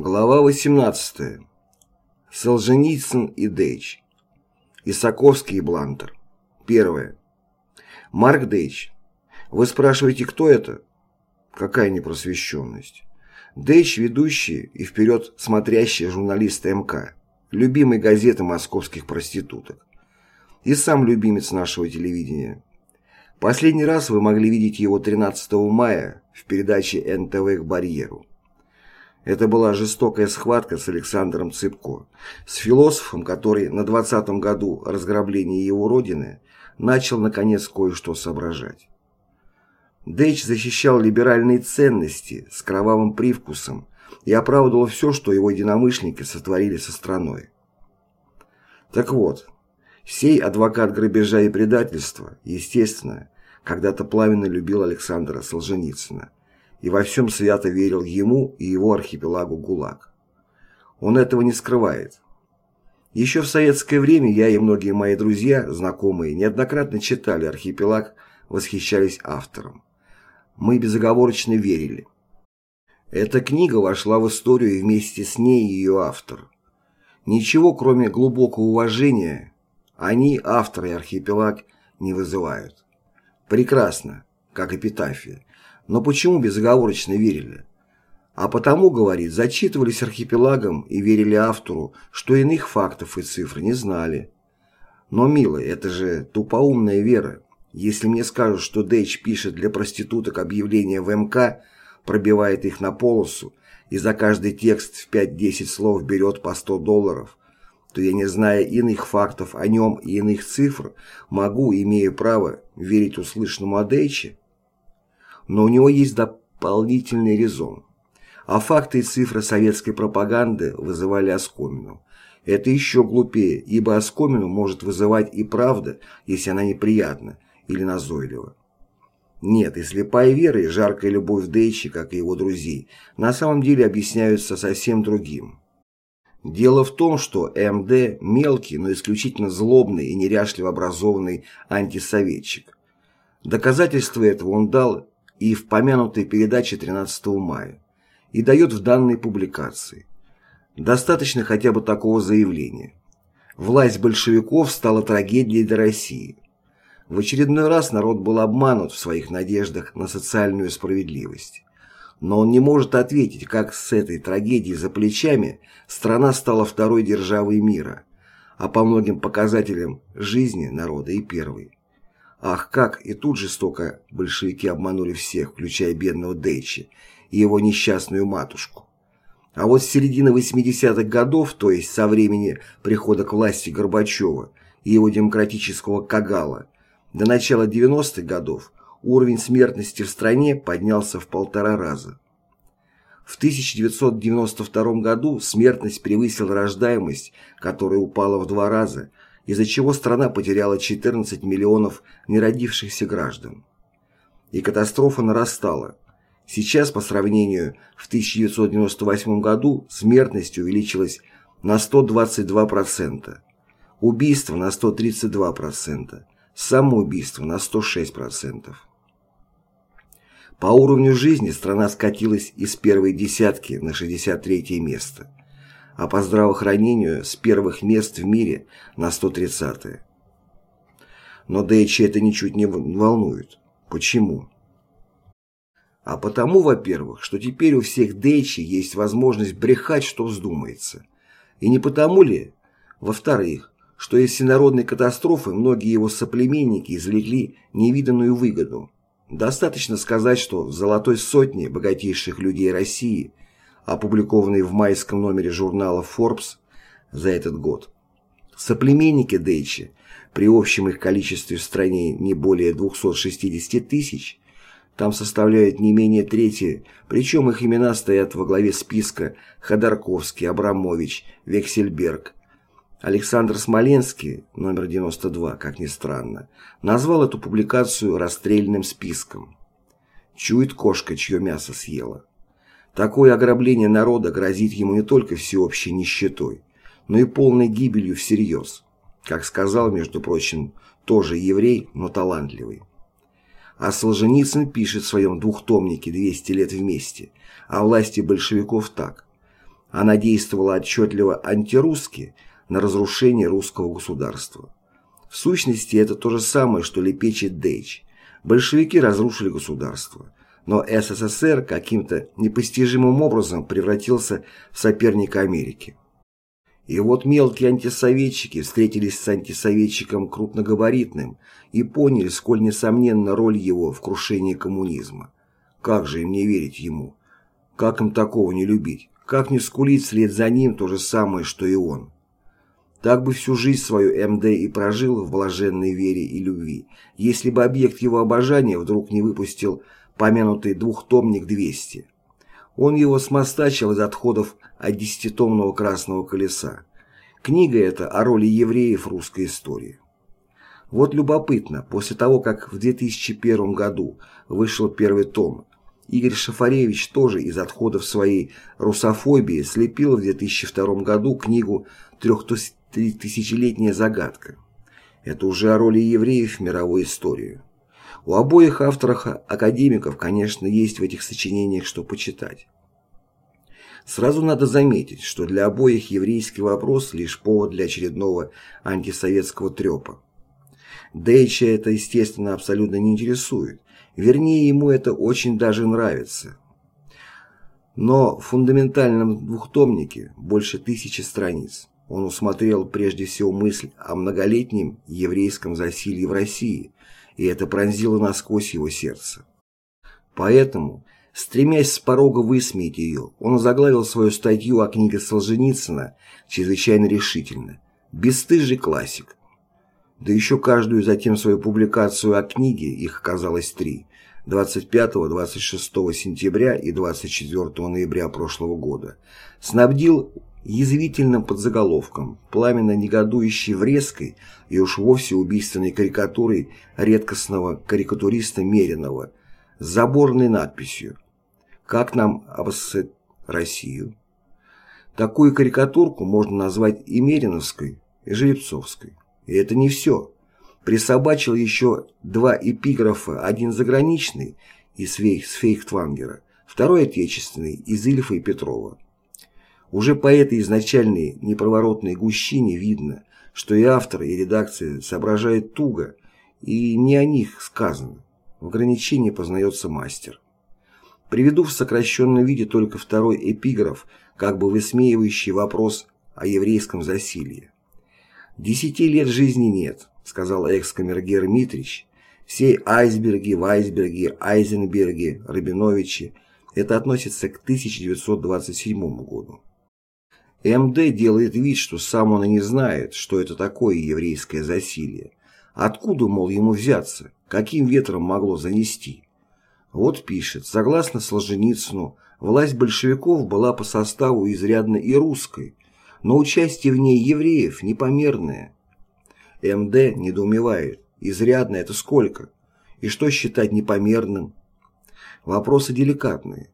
Глава 18. Солженицын и Дейч. Исаковский и Блантер. Первое. Марк Дейч. Вы спрашиваете, кто это? Какая непросвещенность. Дейч – ведущий и вперед смотрящий журналист МК, любимый газеты московских проституток. И сам любимец нашего телевидения. Последний раз вы могли видеть его 13 мая в передаче НТВ «К барьеру». Это была жестокая схватка с Александром Цыпко, с философом, который на 20-м году разграбления его родины начал наконец кое-что соображать. Дэйч защищал либеральные ценности с кровавым привкусом и оправдывал все, что его единомышленники сотворили со страной. Так вот, сей адвокат грабежа и предательства, естественно, когда-то пламенно любил Александра Солженицына, и во всем свято верил ему и его архипелагу ГУЛАГ. Он этого не скрывает. Еще в советское время я и многие мои друзья, знакомые, неоднократно читали «Архипелаг», восхищались автором. Мы безоговорочно верили. Эта книга вошла в историю и вместе с ней ее автор. Ничего, кроме глубокого уважения, они, авторы «Архипелаг», не вызывают. Прекрасно, как эпитафия. Но почему безоговорочно верили? А потому, говорит, зачитывались архипелагом и верили автору, что иных фактов и цифр не знали. Но, милый, это же тупоумная вера. Если мне скажут, что Дэйч пишет для проституток объявления в МК, пробивает их на полосу и за каждый текст в 5-10 слов берет по 100 долларов, то я, не зная иных фактов о нем и иных цифр, могу, имея право, верить услышанному о Дэйче? Но у него есть дополнительный резон. А факты и цифры советской пропаганды вызывали оскомину. Это еще глупее, ибо оскомину может вызывать и правда, если она неприятна или назойлива. Нет, и слепая вера, и жаркая любовь Дейчи, как и его друзей, на самом деле объясняются совсем другим. Дело в том, что МД – мелкий, но исключительно злобный и неряшливо образованный антисоветчик. Доказательство этого он дал и в помянутой передаче 13 мая, и дает в данной публикации. Достаточно хотя бы такого заявления. Власть большевиков стала трагедией для России. В очередной раз народ был обманут в своих надеждах на социальную справедливость. Но он не может ответить, как с этой трагедией за плечами страна стала второй державой мира, а по многим показателям жизни народа и первой. Ах, как и тут жестоко большевики обманули всех, включая бедного Дейчи и его несчастную матушку. А вот с середины 80-х годов, то есть со времени прихода к власти Горбачева и его демократического Кагала, до начала 90-х годов уровень смертности в стране поднялся в полтора раза. В 1992 году смертность превысила рождаемость, которая упала в два раза, из-за чего страна потеряла 14 миллионов неродившихся граждан. И катастрофа нарастала. Сейчас, по сравнению в 1998 году, смертность увеличилась на 122%, убийства на 132%, самоубийство на 106%. По уровню жизни страна скатилась из первой десятки на 63 место а по здравоохранению с первых мест в мире на 130-е. Но Дэйчи это ничуть не волнует. Почему? А потому, во-первых, что теперь у всех Дэйчи есть возможность брехать, что вздумается. И не потому ли, во-вторых, что из всенародной катастрофы многие его соплеменники извлекли невиданную выгоду. Достаточно сказать, что в «Золотой сотне» богатейших людей России – опубликованный в майском номере журнала Forbes за этот год. Соплеменники Дейчи, при общем их количестве в стране не более 260 тысяч, там составляют не менее трети, причем их имена стоят во главе списка Ходорковский, Абрамович, Вексельберг. Александр Смоленский, номер 92, как ни странно, назвал эту публикацию расстрельным списком. Чует кошка, чье мясо съела. Такое ограбление народа грозит ему не только всеобщей нищетой, но и полной гибелью всерьез, как сказал, между прочим, тоже еврей, но талантливый. А Солженицын пишет в своем двухтомнике «200 лет вместе» о власти большевиков так. Она действовала отчетливо антирусски на разрушение русского государства. В сущности, это то же самое, что лепечет Дейч. Большевики разрушили государство, но СССР каким-то непостижимым образом превратился в соперника Америки. И вот мелкие антисоветчики встретились с антисоветчиком крупногабаритным и поняли, сколь несомненна роль его в крушении коммунизма. Как же им не верить ему? Как им такого не любить? Как не скулить вслед за ним то же самое, что и он? Так бы всю жизнь свою МД и прожил в блаженной вере и любви, если бы объект его обожания вдруг не выпустил помянутый двухтомник 200. Он его смостачил из отходов от десятитомного «Красного колеса». Книга эта о роли евреев в русской истории. Вот любопытно, после того, как в 2001 году вышел первый том, Игорь Шафаревич тоже из отходов своей русофобии слепил в 2002 году книгу «Трехтысячелетняя загадка». Это уже о роли евреев в мировой истории. У обоих авторов академиков, конечно, есть в этих сочинениях что почитать. Сразу надо заметить, что для обоих еврейский вопрос лишь повод для очередного антисоветского трепа. Дейча это, естественно, абсолютно не интересует, вернее, ему это очень даже нравится. Но в фундаментальном двухтомнике больше тысячи страниц. Он усмотрел прежде всего мысль о многолетнем еврейском засилье в России, и это пронзило насквозь его сердце. Поэтому, стремясь с порога высмеять ее, он заглавил свою статью о книге Солженицына чрезвычайно решительно «Бесстыжий классик». Да еще каждую затем свою публикацию о книге, их оказалось три, 25-26 сентября и 24 ноября прошлого года, снабдил язвительным подзаголовком, пламенно негодующей врезкой и уж вовсе убийственной карикатурой редкостного карикатуриста Меринова с заборной надписью «Как нам обоссать Россию?». Такую карикатурку можно назвать и Мериновской, и Жеребцовской. И это не все. Присобачил еще два эпиграфа, один заграничный из Фейхтвангера, второй отечественный из Ильфа и Петрова. Уже по этой изначальной непроворотной гущине видно, что и автор, и редакция соображают туго, и не о них сказано. В ограничении познается мастер. Приведу в сокращенном виде только второй эпиграф, как бы высмеивающий вопрос о еврейском засилье. «Десяти лет жизни нет», — сказал экс-камергер Митрич. «Все айсберги, вайсберги, айзенберги, Рабиновичи — это относится к 1927 году. МД делает вид, что сам он и не знает, что это такое еврейское засилье. Откуда, мол, ему взяться? Каким ветром могло занести? Вот пишет, согласно Солженицыну, власть большевиков была по составу изрядно и русской, но участие в ней евреев непомерное. МД недоумевает, изрядно это сколько? И что считать непомерным? Вопросы деликатные.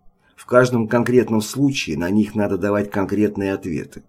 В каждом конкретном случае на них надо давать конкретные ответы.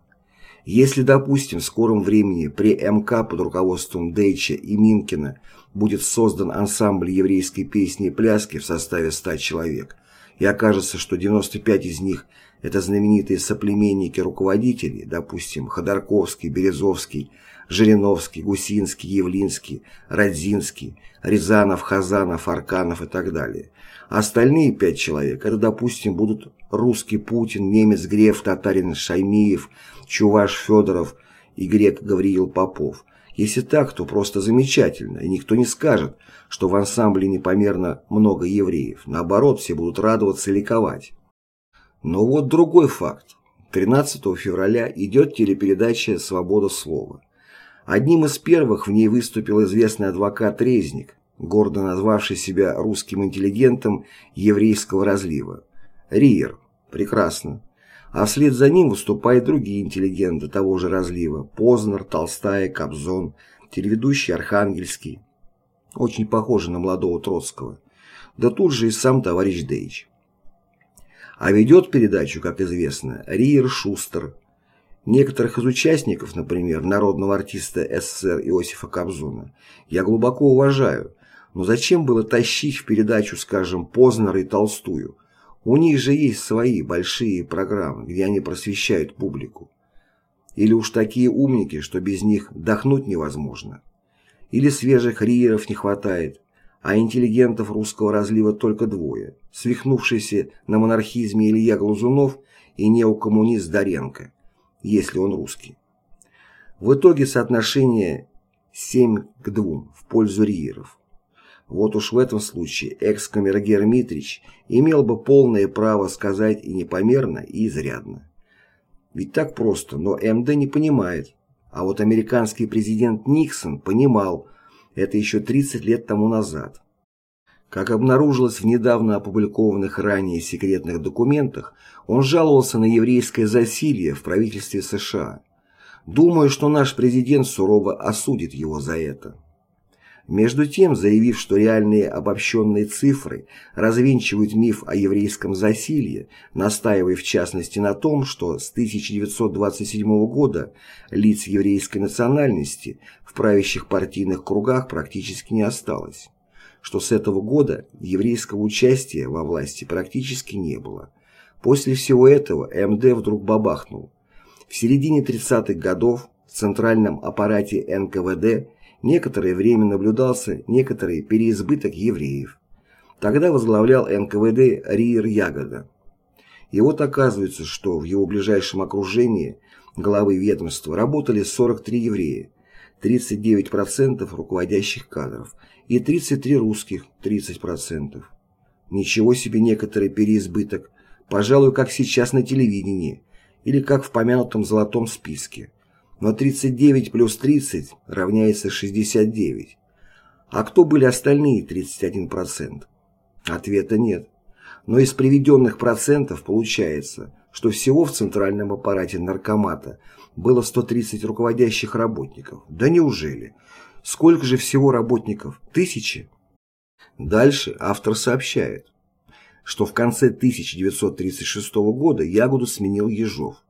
Если, допустим, в скором времени при МК под руководством Дейча и Минкина будет создан ансамбль еврейской песни и пляски в составе 100 человек, и окажется, что 95 из них – это знаменитые соплеменники руководителей, допустим, Ходорковский, Березовский, Жириновский, Гусинский, Явлинский, Родзинский, Рязанов, Хазанов, Арканов и так далее, Остальные пять человек, это, допустим, будут русский Путин, немец Греф, татарин Шаймиев, чуваш Федоров и грек Гавриил Попов. Если так, то просто замечательно, и никто не скажет, что в ансамбле непомерно много евреев. Наоборот, все будут радоваться и ликовать. Но вот другой факт. 13 февраля идет телепередача «Свобода слова». Одним из первых в ней выступил известный адвокат Резник, гордо назвавший себя русским интеллигентом еврейского разлива. Риер. Прекрасно. А вслед за ним выступают другие интеллигенты того же разлива. Познер, Толстая, Кобзон, телеведущий Архангельский. Очень похожий на молодого Троцкого. Да тут же и сам товарищ Дейч. А ведет передачу, как известно, Риер Шустер. Некоторых из участников, например, народного артиста СССР Иосифа Кобзона, я глубоко уважаю, но зачем было тащить в передачу, скажем, Познера и Толстую? У них же есть свои большие программы, где они просвещают публику. Или уж такие умники, что без них дохнуть невозможно. Или свежих риеров не хватает, а интеллигентов русского разлива только двое, свихнувшийся на монархизме Илья Глазунов и неокоммунист Доренко, если он русский. В итоге соотношение 7 к 2 в пользу риеров. Вот уж в этом случае экс-камергер Митрич имел бы полное право сказать и непомерно, и изрядно. Ведь так просто, но МД не понимает. А вот американский президент Никсон понимал это еще 30 лет тому назад. Как обнаружилось в недавно опубликованных ранее секретных документах, он жаловался на еврейское засилье в правительстве США. Думаю, что наш президент сурово осудит его за это. Между тем, заявив, что реальные обобщенные цифры развенчивают миф о еврейском засилье, настаивая в частности на том, что с 1927 года лиц еврейской национальности в правящих партийных кругах практически не осталось, что с этого года еврейского участия во власти практически не было. После всего этого МД вдруг бабахнул. В середине 30-х годов в центральном аппарате НКВД некоторое время наблюдался некоторый переизбыток евреев. Тогда возглавлял НКВД Риер Ягода. И вот оказывается, что в его ближайшем окружении главы ведомства работали 43 еврея, 39% руководящих кадров и 33 русских, 30%. Ничего себе некоторый переизбыток, пожалуй, как сейчас на телевидении, или как в помянутом золотом списке но 39 плюс 30 равняется 69. А кто были остальные 31%? Ответа нет. Но из приведенных процентов получается, что всего в центральном аппарате наркомата было 130 руководящих работников. Да неужели? Сколько же всего работников? Тысячи? Дальше автор сообщает, что в конце 1936 года Ягоду сменил Ежов.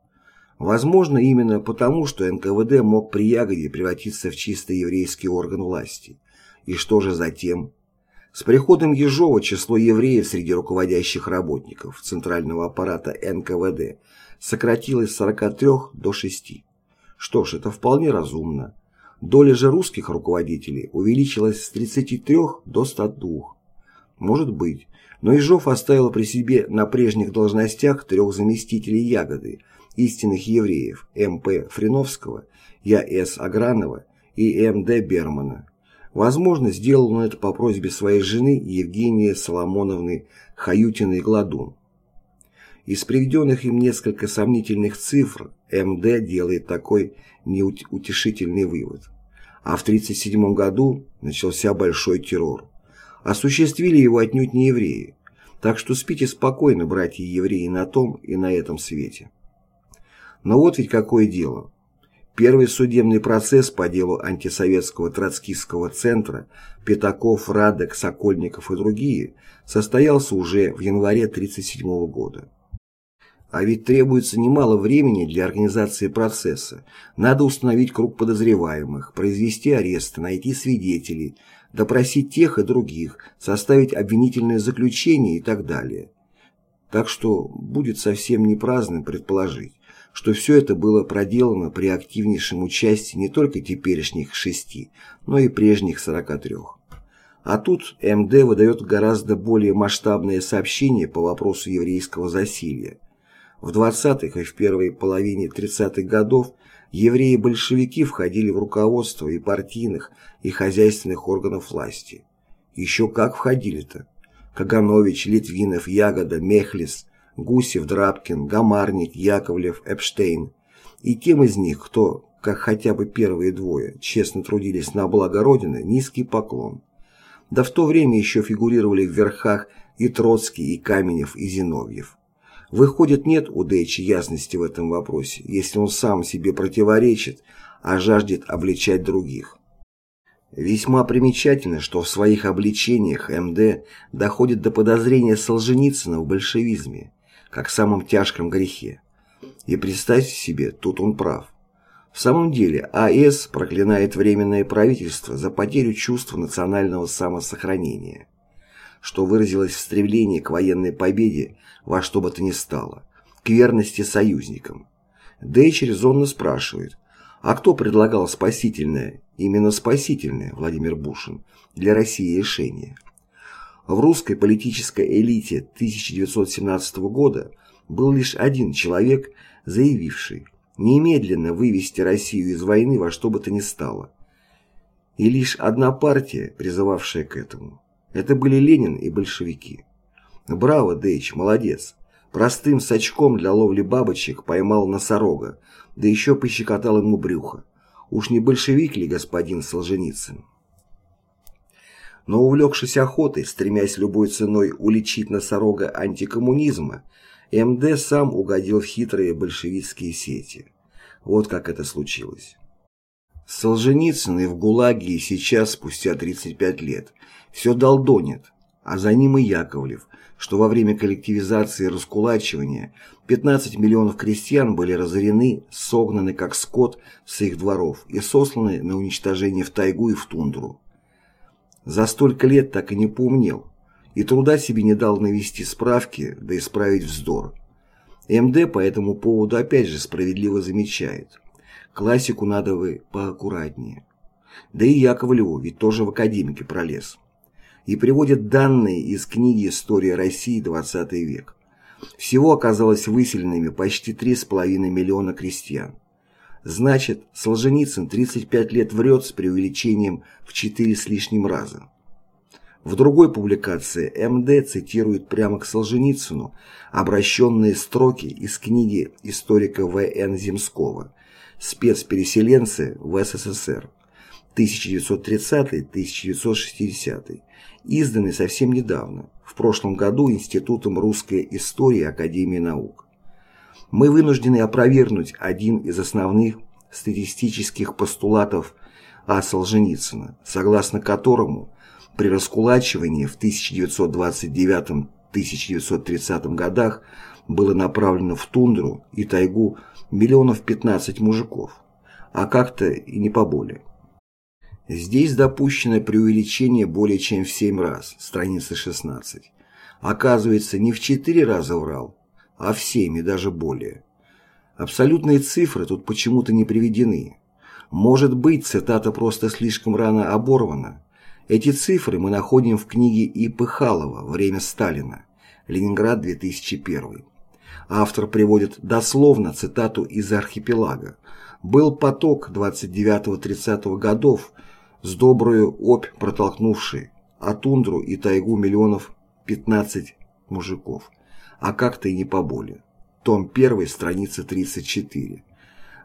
Возможно, именно потому, что НКВД мог при Ягоде превратиться в чисто еврейский орган власти. И что же затем? С приходом Ежова число евреев среди руководящих работников центрального аппарата НКВД сократилось с 43 до 6. Что ж, это вполне разумно. Доля же русских руководителей увеличилась с 33 до 102. Может быть, но Ежов оставил при себе на прежних должностях трех заместителей Ягоды – истинных евреев М.П. Фриновского, Я.С. Агранова и М.Д. Бермана. Возможно, сделал он это по просьбе своей жены Евгении Соломоновны Хаютиной-Гладун. Из приведенных им несколько сомнительных цифр МД делает такой неутешительный вывод. А в 1937 году начался большой террор. Осуществили его отнюдь не евреи. Так что спите спокойно, братья евреи, на том и на этом свете. Но вот ведь какое дело. Первый судебный процесс по делу антисоветского троцкистского центра Пятаков, Радек, Сокольников и другие состоялся уже в январе 1937 года. А ведь требуется немало времени для организации процесса. Надо установить круг подозреваемых, произвести аресты, найти свидетелей, допросить тех и других, составить обвинительное заключение и так далее. Так что будет совсем не праздным предположить, что все это было проделано при активнейшем участии не только теперешних шести, но и прежних 43. А тут МД выдает гораздо более масштабное сообщение по вопросу еврейского засилья. В 20-х и в первой половине 30-х годов евреи-большевики входили в руководство и партийных, и хозяйственных органов власти. Еще как входили-то. Каганович, Литвинов, Ягода, Мехлис, Гусев, Драбкин, Гамарник, Яковлев, Эпштейн. И тем из них, кто, как хотя бы первые двое, честно трудились на благо Родины, низкий поклон. Да в то время еще фигурировали в верхах и Троцкий, и Каменев, и Зиновьев. Выходит, нет у Дэйча ясности в этом вопросе, если он сам себе противоречит, а жаждет обличать других. Весьма примечательно, что в своих обличениях МД доходит до подозрения Солженицына в большевизме, как самом тяжком грехе. И представьте себе, тут он прав. В самом деле, А.С. проклинает Временное правительство за потерю чувства национального самосохранения. что выразилось в стремлении к военной победе во что бы то ни стало, к верности союзникам. Дейч резонно спрашивает, а кто предлагал спасительное, именно спасительное, Владимир Бушин, для России решение? В русской политической элите 1917 года был лишь один человек, заявивший немедленно вывести Россию из войны во что бы то ни стало. И лишь одна партия, призывавшая к этому. Это были Ленин и большевики. Браво, Дэйч, молодец. Простым сачком для ловли бабочек поймал носорога, да еще пощекотал ему брюхо. Уж не большевик ли господин Солженицын? Но увлекшись охотой, стремясь любой ценой уличить носорога антикоммунизма, МД сам угодил в хитрые большевистские сети. Вот как это случилось. Солженицын и в ГУЛАГе и сейчас, спустя 35 лет, все долдонит, а за ним и Яковлев, что во время коллективизации и раскулачивания 15 миллионов крестьян были разорены, согнаны как скот с их дворов и сосланы на уничтожение в тайгу и в тундру. За столько лет так и не поумнел, и труда себе не дал навести справки, да исправить вздор. МД по этому поводу опять же справедливо замечает. Классику надо вы поаккуратнее. Да и Яковлеву ведь тоже в академике пролез. И приводит данные из книги «История России. 20 век». Всего оказалось выселенными почти 3,5 миллиона крестьян. Значит, Солженицын 35 лет врет с преувеличением в 4 с лишним раза. В другой публикации МД цитирует прямо к Солженицыну обращенные строки из книги историка В.Н. Земского «Спецпереселенцы в СССР» 1930-1960, изданный совсем недавно, в прошлом году Институтом русской истории Академии наук мы вынуждены опровергнуть один из основных статистических постулатов А. Солженицына, согласно которому при раскулачивании в 1929-1930 годах было направлено в тундру и тайгу миллионов 15 мужиков, а как-то и не поболее. Здесь допущено преувеличение более чем в 7 раз, страница 16. Оказывается, не в 4 раза врал, а в семь и даже более. Абсолютные цифры тут почему-то не приведены. Может быть, цитата просто слишком рано оборвана. Эти цифры мы находим в книге И. Пыхалова «Время Сталина. Ленинград, 2001». Автор приводит дословно цитату из «Архипелага». «Был поток 29-30 годов, с добрую опь протолкнувший, а тундру и тайгу миллионов 15 мужиков а как-то и не поболее. Том 1, страница 34.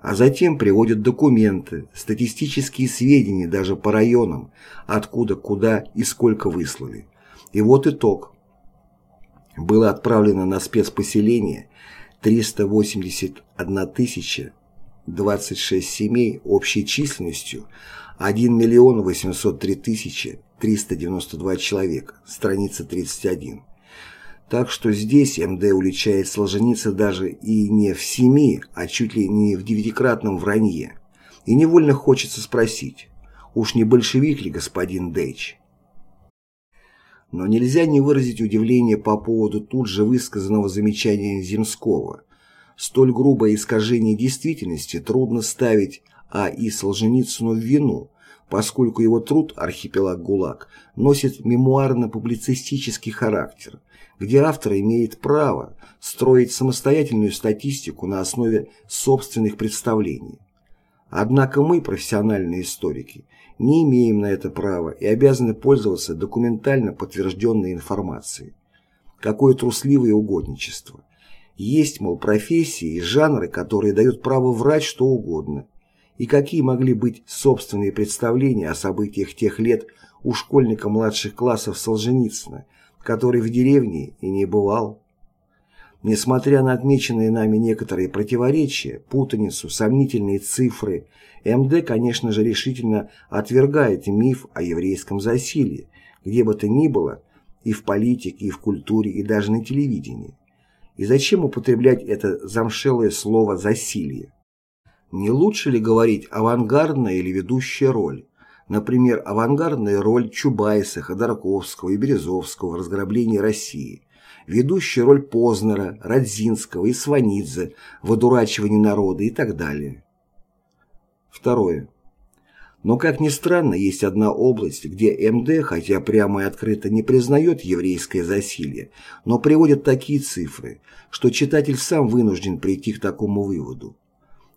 А затем приводят документы, статистические сведения даже по районам, откуда, куда и сколько выслали. И вот итог. Было отправлено на спецпоселение 381 тысяча 26 семей общей численностью 1 миллион 803 тысячи 392 человека, страница 31. Так что здесь МД уличает Солженицына даже и не в семи, а чуть ли не в девятикратном вранье. И невольно хочется спросить, уж не большевик ли господин Дэйч? Но нельзя не выразить удивление по поводу тут же высказанного замечания Земского. Столь грубое искажение действительности трудно ставить А. И. Солженицыну в вину, поскольку его труд «Архипелаг ГУЛАГ» носит мемуарно-публицистический характер – где автор имеет право строить самостоятельную статистику на основе собственных представлений. Однако мы, профессиональные историки, не имеем на это права и обязаны пользоваться документально подтвержденной информацией. Какое трусливое угодничество. Есть, мол, профессии и жанры, которые дают право врать что угодно. И какие могли быть собственные представления о событиях тех лет у школьника младших классов Солженицына, который в деревне и не бывал. Несмотря на отмеченные нами некоторые противоречия, путаницу, сомнительные цифры, МД, конечно же, решительно отвергает миф о еврейском засилье, где бы то ни было, и в политике, и в культуре, и даже на телевидении. И зачем употреблять это замшелое слово «засилье»? Не лучше ли говорить авангардная или ведущая роль? Например, авангардная роль Чубайса, Ходорковского и Березовского в разграблении России, ведущая роль Познера, Радзинского и Сванидзе в одурачивании народа и так далее. Второе. Но, как ни странно, есть одна область, где МД, хотя прямо и открыто не признает еврейское засилье, но приводит такие цифры, что читатель сам вынужден прийти к такому выводу.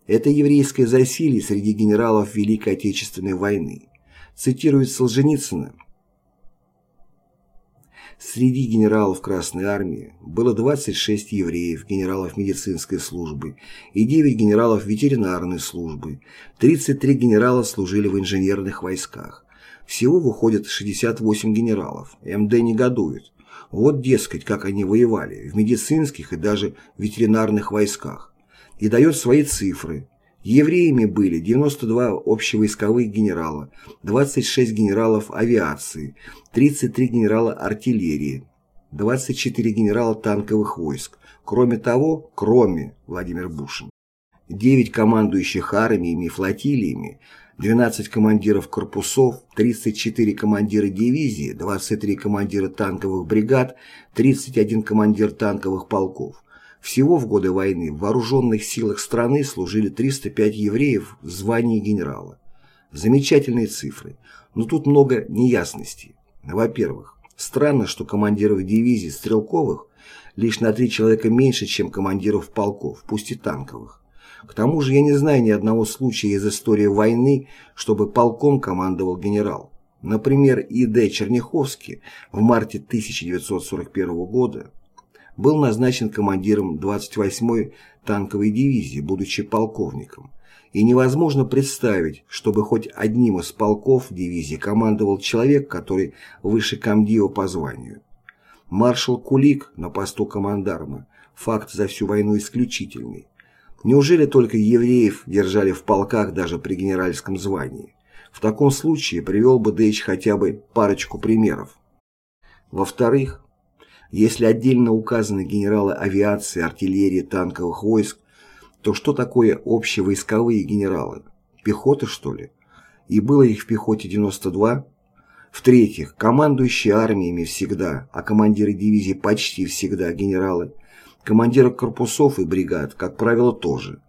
Это еврейское засилье среди генералов Великой Отечественной войны. Цитирует Солженицына. Среди генералов Красной Армии было 26 евреев, генералов медицинской службы, и 9 генералов ветеринарной службы, 33 генерала служили в инженерных войсках. Всего выходит 68 генералов. МД негодует. Вот, дескать, как они воевали, в медицинских и даже ветеринарных войсках. И дает свои цифры. Евреями были 92 общевойсковых генерала, 26 генералов авиации, 33 генерала артиллерии, 24 генерала танковых войск. Кроме того, кроме Владимир Бушин, 9 командующих армиями и флотилиями, 12 командиров корпусов, 34 командира дивизии, 23 командира танковых бригад, 31 командир танковых полков. Всего в годы войны в вооруженных силах страны служили 305 евреев в звании генерала. Замечательные цифры, но тут много неясностей. Во-первых, странно, что командиров дивизий стрелковых лишь на три человека меньше, чем командиров полков, пусть и танковых. К тому же я не знаю ни одного случая из истории войны, чтобы полком командовал генерал. Например, И.Д. Черняховский в марте 1941 года был назначен командиром 28-й танковой дивизии, будучи полковником. И невозможно представить, чтобы хоть одним из полков дивизии командовал человек, который выше комдива по званию. Маршал Кулик на посту командарма – факт за всю войну исключительный. Неужели только евреев держали в полках даже при генеральском звании? В таком случае привел бы Дэйч хотя бы парочку примеров. Во-вторых, если отдельно указаны генералы авиации, артиллерии, танковых войск, то что такое общевойсковые генералы? Пехота, что ли? И было их в пехоте 92? В-третьих, командующие армиями всегда, а командиры дивизий почти всегда генералы. Командиры корпусов и бригад, как правило, тоже.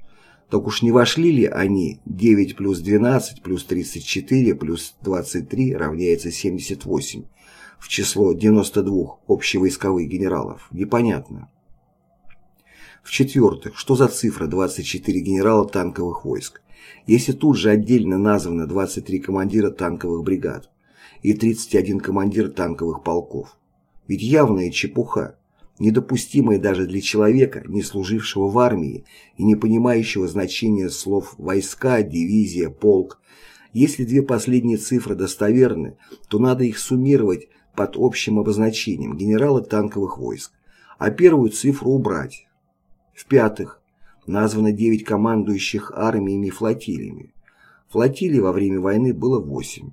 Так уж не вошли ли они 9 плюс 12 плюс 34 плюс 23 равняется 78? В число 92 общевойсковых генералов, непонятно. В-четвертых, что за цифра 24 генерала танковых войск, если тут же отдельно названо 23 командира танковых бригад и 31 командир танковых полков? Ведь явная чепуха, недопустимая даже для человека, не служившего в армии и не понимающего значения слов «войска», «дивизия», «полк». Если две последние цифры достоверны, то надо их суммировать под общим обозначением генерала танковых войск, а первую цифру убрать. В-пятых, названо 9 командующих армиями и флотилиями. Флотилий во время войны было 8.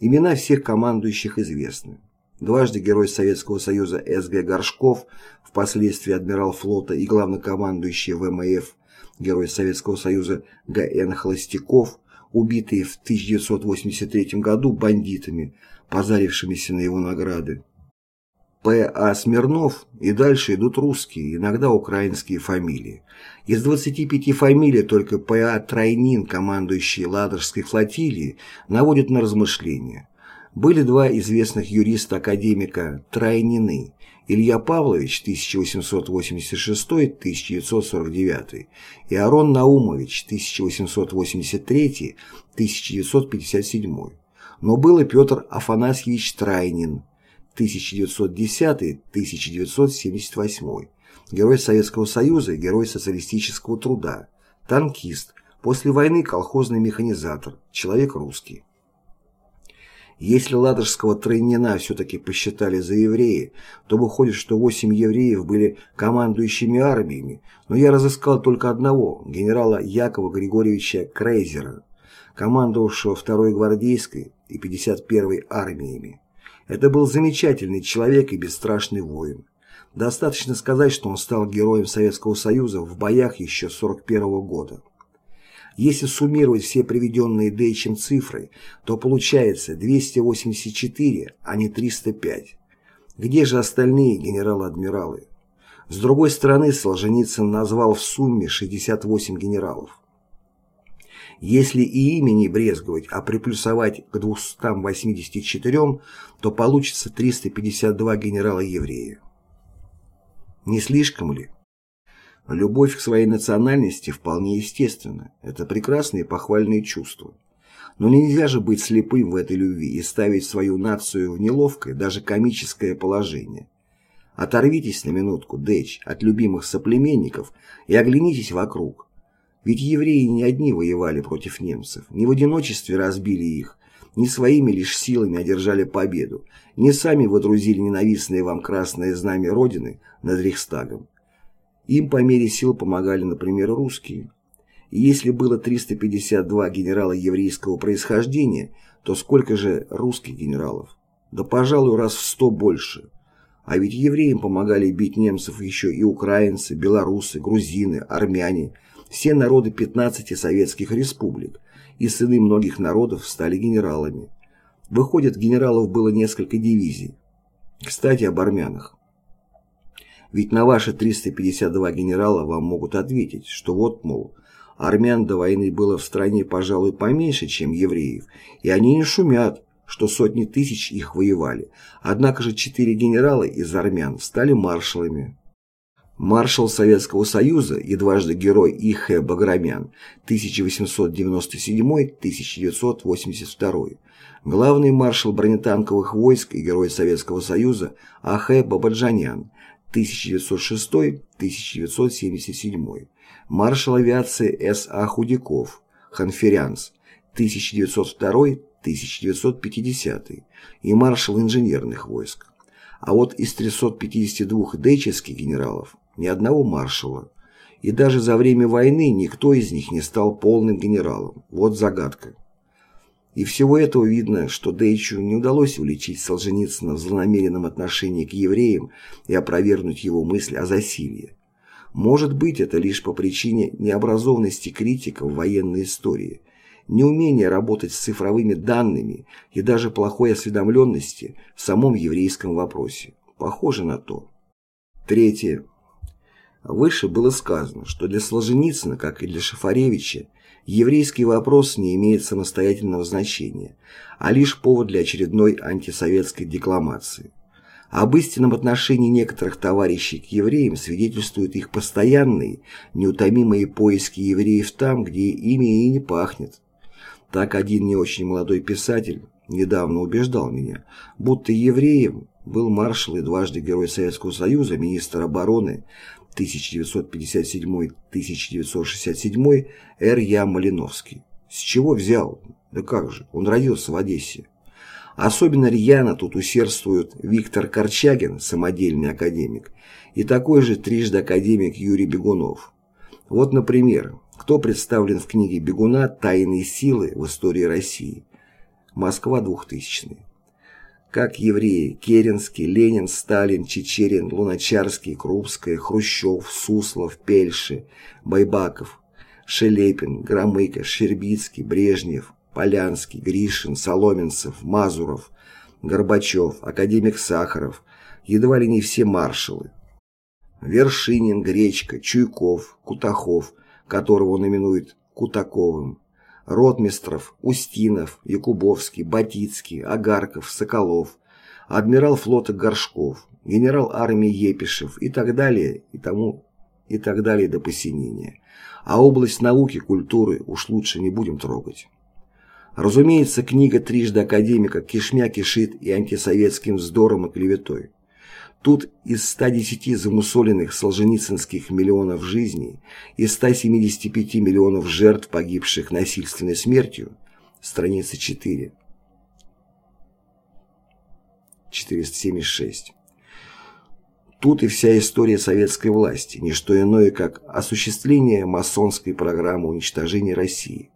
Имена всех командующих известны. Дважды герой Советского Союза С.Г. Горшков, впоследствии адмирал флота и главнокомандующий ВМФ, герой Советского Союза Г.Н. Холостяков, убитые в 1983 году бандитами, позарившимися на его награды. П.А. Смирнов и дальше идут русские, иногда украинские фамилии. Из 25 фамилий только П.А. Тройнин, командующий Ладожской флотилией, наводит на размышления. Были два известных юриста-академика Тройнины Илья Павлович 1886-1949 и Арон Наумович 1883-1957 но был и Петр Афанасьевич Трайнин 1910-1978, герой Советского Союза, герой социалистического труда, танкист, после войны колхозный механизатор, человек русский. Если ладожского тройнина все-таки посчитали за евреи, то выходит, что восемь евреев были командующими армиями, но я разыскал только одного, генерала Якова Григорьевича Крейзера, командовавшего второй гвардейской, и 51-й армиями. Это был замечательный человек и бесстрашный воин. Достаточно сказать, что он стал героем Советского Союза в боях еще 41 -го года. Если суммировать все приведенные Дейчем цифры, то получается 284, а не 305. Где же остальные генералы-адмиралы? С другой стороны, Солженицын назвал в сумме 68 генералов. Если и ими не брезговать, а приплюсовать к 284, то получится 352 генерала-еврея. Не слишком ли? Любовь к своей национальности вполне естественна. Это прекрасные похвальные чувства. Но нельзя же быть слепым в этой любви и ставить свою нацию в неловкое, даже комическое положение. Оторвитесь на минутку, Дэч, от любимых соплеменников и оглянитесь вокруг. Ведь евреи не одни воевали против немцев, не в одиночестве разбили их, не своими лишь силами одержали победу, не сами водрузили ненавистное вам красное знамя Родины над Рейхстагом. Им по мере сил помогали, например, русские. И если было 352 генерала еврейского происхождения, то сколько же русских генералов? Да, пожалуй, раз в сто больше. А ведь евреям помогали бить немцев еще и украинцы, белорусы, грузины, армяне, все народы 15 советских республик, и сыны многих народов стали генералами. Выходит, генералов было несколько дивизий. Кстати, об армянах. Ведь на ваши 352 генерала вам могут ответить, что вот, мол, армян до войны было в стране, пожалуй, поменьше, чем евреев, и они не шумят, что сотни тысяч их воевали. Однако же четыре генерала из армян стали маршалами. Маршал Советского Союза и дважды герой И.Х. Баграмян 1897-1982, главный маршал бронетанковых войск и герой Советского Союза А.Х. Бабаджанян 1906-1977, маршал авиации С.А. Худяков, Ханферянс, 1902-1950 и маршал инженерных войск. А вот из 352 дейческих генералов ни одного маршала. И даже за время войны никто из них не стал полным генералом. Вот загадка. И всего этого видно, что Дейчу не удалось уличить Солженицына в злонамеренном отношении к евреям и опровергнуть его мысль о засилье. Может быть, это лишь по причине необразованности критика в военной истории, неумения работать с цифровыми данными и даже плохой осведомленности в самом еврейском вопросе. Похоже на то. Третье. Выше было сказано, что для Солженицына, как и для Шафаревича, еврейский вопрос не имеет самостоятельного значения, а лишь повод для очередной антисоветской декламации. Об истинном отношении некоторых товарищей к евреям свидетельствуют их постоянные, неутомимые поиски евреев там, где ими и не пахнет. Так один не очень молодой писатель недавно убеждал меня, будто евреем был маршал и дважды Герой Советского Союза, министр обороны 1957-1967 Р. Я. Малиновский. С чего взял? Да как же, он родился в Одессе. Особенно рьяно тут усердствует Виктор Корчагин, самодельный академик, и такой же трижды академик Юрий Бегунов. Вот, например, кто представлен в книге Бегуна «Тайные силы в истории России». Москва 2000 как евреи Керенский, Ленин, Сталин, Чечерин, Луначарский, Крупская, Хрущев, Суслов, Пельши, Байбаков, Шелепин, Громыко, Щербицкий, Брежнев, Полянский, Гришин, Соломенцев, Мазуров, Горбачев, академик Сахаров, едва ли не все маршалы. Вершинин, Гречка, Чуйков, Кутахов, которого он именует Кутаковым, Ротмистров, Устинов, Якубовский, Батицкий, Агарков, Соколов, адмирал флота Горшков, генерал армии Епишев и так далее, и тому и так далее до посинения. А область науки, культуры уж лучше не будем трогать. Разумеется, книга трижды академика кишмя кишит и антисоветским вздором и клеветой. Тут из 110 замусоленных солженицынских миллионов жизней и 175 миллионов жертв, погибших насильственной смертью, страница 4, 476. Тут и вся история советской власти, не что иное, как осуществление масонской программы уничтожения России,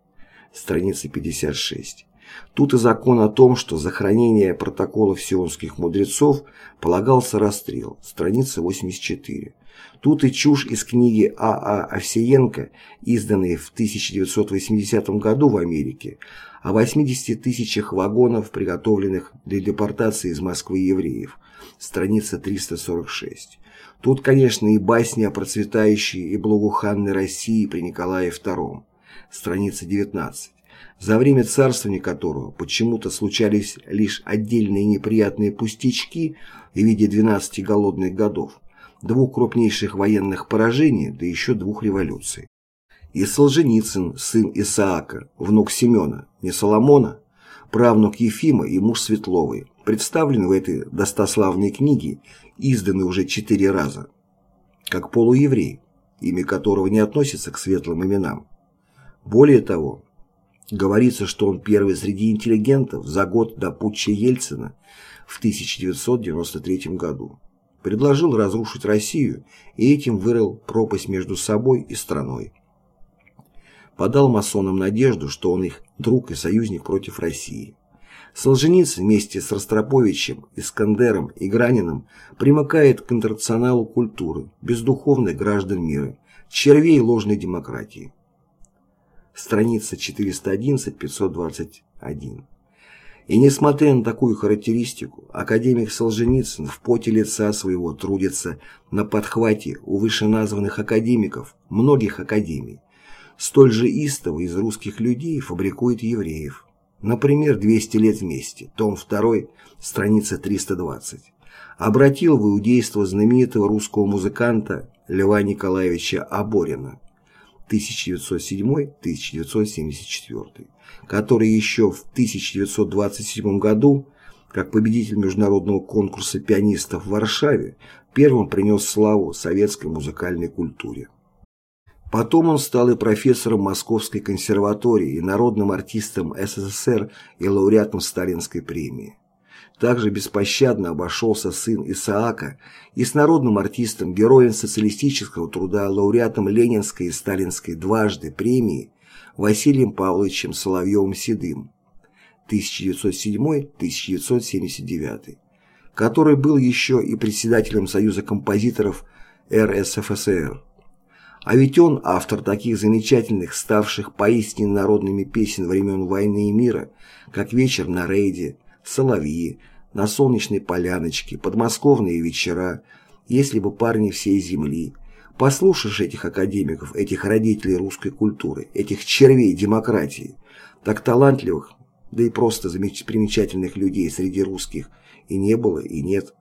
страница 56. Тут и закон о том, что за хранение протоколов сионских мудрецов полагался расстрел, страница 84. Тут и чушь из книги А.А. А. Овсиенко, изданной в 1980 году в Америке, о 80 тысячах вагонов, приготовленных для депортации из Москвы евреев, страница 346. Тут, конечно, и басни о процветающей и благоуханной России при Николае II, страница 19 за время царствования которого почему-то случались лишь отдельные неприятные пустячки в виде 12 голодных годов, двух крупнейших военных поражений, да еще двух революций. И Солженицын, сын Исаака, внук Семена, не Соломона, правнук Ефима и муж Светловой, представлен в этой достославной книге, изданной уже четыре раза, как полуеврей, имя которого не относится к светлым именам. Более того, говорится, что он первый среди интеллигентов за год до путча Ельцина в 1993 году предложил разрушить Россию и этим вырыл пропасть между собой и страной. Подал масонам надежду, что он их друг и союзник против России. Солженицын вместе с Ростроповичем, Искандером и Граниным примыкает к интернационалу культуры, бездуховных граждан мира, червей ложной демократии. Страница 411-521. И несмотря на такую характеристику, академик Солженицын в поте лица своего трудится на подхвате у вышеназванных академиков многих академий. Столь же истово из русских людей фабрикует евреев. Например, «200 лет вместе», том 2, страница 320. Обратил в иудейство знаменитого русского музыканта Льва Николаевича Аборина 1907-1974 который еще в 1927 году, как победитель международного конкурса пианистов в Варшаве, первым принес славу советской музыкальной культуре. Потом он стал и профессором Московской консерватории, и народным артистом СССР, и лауреатом Сталинской премии. Также беспощадно обошелся сын Исаака и с народным артистом, героем социалистического труда, лауреатом Ленинской и Сталинской дважды премии Василием Павловичем Соловьевым-Седым 1907-1979, который был еще и председателем Союза композиторов РСФСР. А ведь он автор таких замечательных, ставших поистине народными песен времен войны и мира, как «Вечер на рейде», «Соловьи», «На солнечной поляночке», «Подмосковные вечера», «Если бы парни всей земли», Послушаешь этих академиков, этих родителей русской культуры, этих червей демократии, так талантливых, да и просто примечательных людей среди русских и не было, и нет.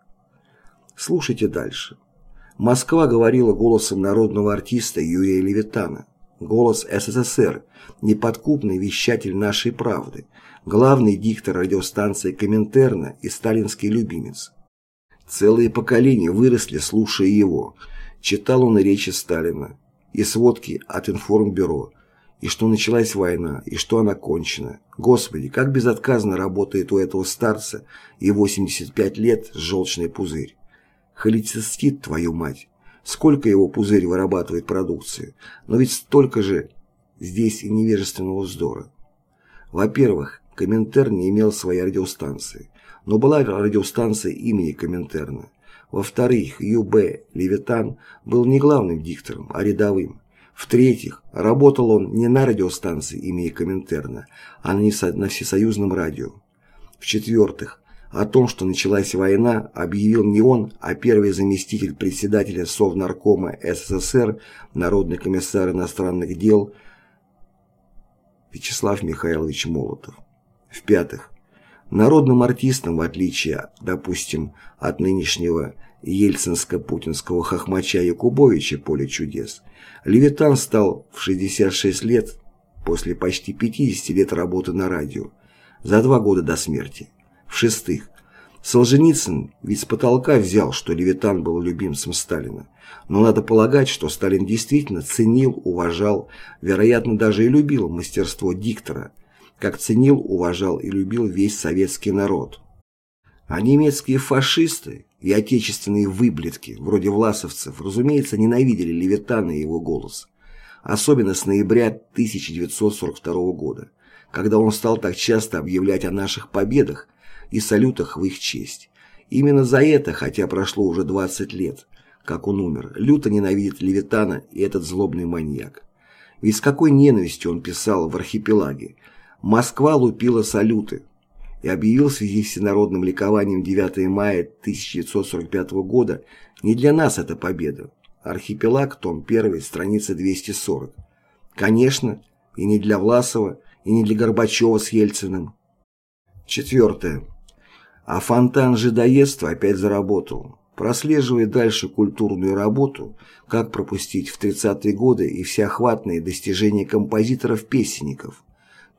Слушайте дальше. Москва говорила голосом народного артиста Юрия Левитана. Голос СССР, неподкупный вещатель нашей правды, главный диктор радиостанции Коминтерна и сталинский любимец. Целые поколения выросли, слушая его – Читал он речи Сталина, и сводки от информбюро, и что началась война, и что она кончена. Господи, как безотказно работает у этого старца и 85 лет желчный пузырь. Холецистит, твою мать. Сколько его пузырь вырабатывает продукции, но ведь столько же здесь и невежественного вздора. Во-первых, Коминтерн не имел своей радиостанции, но была радиостанция имени Коминтерна. Во-вторых, Ю.Б. Левитан был не главным диктором, а рядовым. В-третьих, работал он не на радиостанции имени Коминтерна, а на всесоюзном радио. В-четвертых, о том, что началась война, объявил не он, а первый заместитель председателя Совнаркома СССР, Народный комиссар иностранных дел Вячеслав Михайлович Молотов. В-пятых, Народным артистом, в отличие, допустим, от нынешнего ельцинско-путинского хохмача Якубовича «Поле чудес», Левитан стал в 66 лет, после почти 50 лет работы на радио, за два года до смерти. В-шестых, Солженицын ведь с потолка взял, что Левитан был любимцем Сталина. Но надо полагать, что Сталин действительно ценил, уважал, вероятно, даже и любил мастерство диктора – как ценил, уважал и любил весь советский народ. А немецкие фашисты и отечественные выблетки, вроде власовцев, разумеется, ненавидели Левитана и его голос. Особенно с ноября 1942 года, когда он стал так часто объявлять о наших победах и салютах в их честь. Именно за это, хотя прошло уже 20 лет, как он умер, люто ненавидит Левитана и этот злобный маньяк. Ведь с какой ненавистью он писал в архипелаге «Москва лупила салюты» и объявил в связи с всенародным ликованием 9 мая 1945 года «Не для нас это победа». Архипелаг, том 1, страница 240. Конечно, и не для Власова, и не для Горбачева с Ельциным. Четвертое. А фонтан жидоедства опять заработал. Прослеживая дальше культурную работу, как пропустить в 30-е годы и всеохватные достижения композиторов-песенников.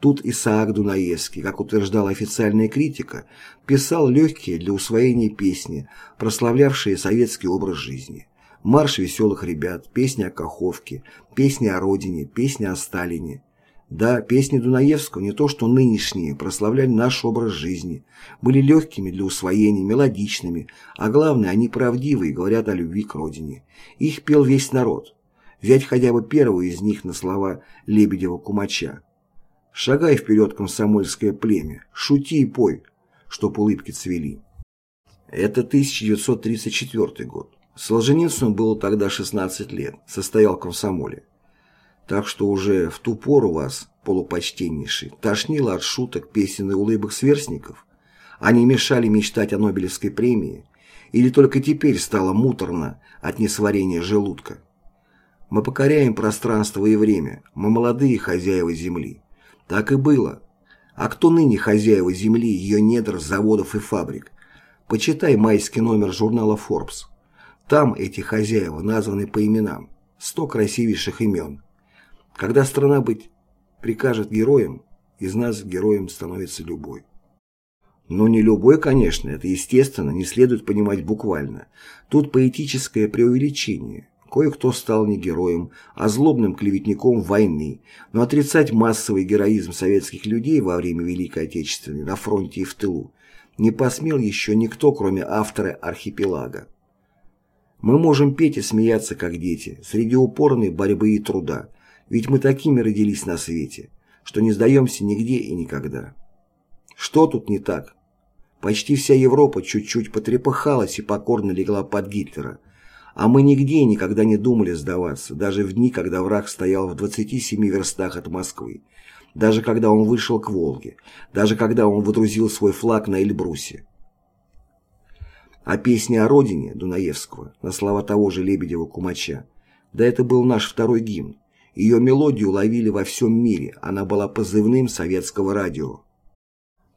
Тут Исаак Дунаевский, как утверждала официальная критика, писал легкие для усвоения песни, прославлявшие советский образ жизни. Марш веселых ребят, песня о Каховке, песня о родине, песня о Сталине. Да, песни Дунаевского, не то что нынешние, прославляли наш образ жизни, были легкими для усвоения, мелодичными, а главное, они правдивые, говорят о любви к родине. Их пел весь народ. Взять хотя бы первого из них на слова Лебедева-Кумача. «Шагай вперед, комсомольское племя, шути и пой, чтоб улыбки цвели». Это 1934 год. Солженицыну было тогда 16 лет, состоял в комсомоле. Так что уже в ту пору вас, полупочтеннейший, тошнило от шуток, песен и улыбок сверстников? Они мешали мечтать о Нобелевской премии? Или только теперь стало муторно от несварения желудка? Мы покоряем пространство и время, мы молодые хозяева земли. Так и было. А кто ныне хозяева земли, ее недр, заводов и фабрик? Почитай майский номер журнала Forbes. Там эти хозяева названы по именам. Сто красивейших имен. Когда страна быть прикажет героем, из нас героем становится любой. Но не любой, конечно, это естественно, не следует понимать буквально. Тут поэтическое преувеличение. Кое-кто стал не героем, а злобным клеветником войны, но отрицать массовый героизм советских людей во время Великой Отечественной на фронте и в тылу не посмел еще никто, кроме автора «Архипелага». Мы можем петь и смеяться, как дети, среди упорной борьбы и труда, ведь мы такими родились на свете, что не сдаемся нигде и никогда. Что тут не так? Почти вся Европа чуть-чуть потрепыхалась и покорно легла под Гитлера, а мы нигде и никогда не думали сдаваться, даже в дни, когда враг стоял в 27 верстах от Москвы, даже когда он вышел к Волге, даже когда он водрузил свой флаг на Эльбрусе. А песня о родине Дунаевского на слова того же Лебедева-Кумача, да это был наш второй гимн, ее мелодию ловили во всем мире, она была позывным советского радио.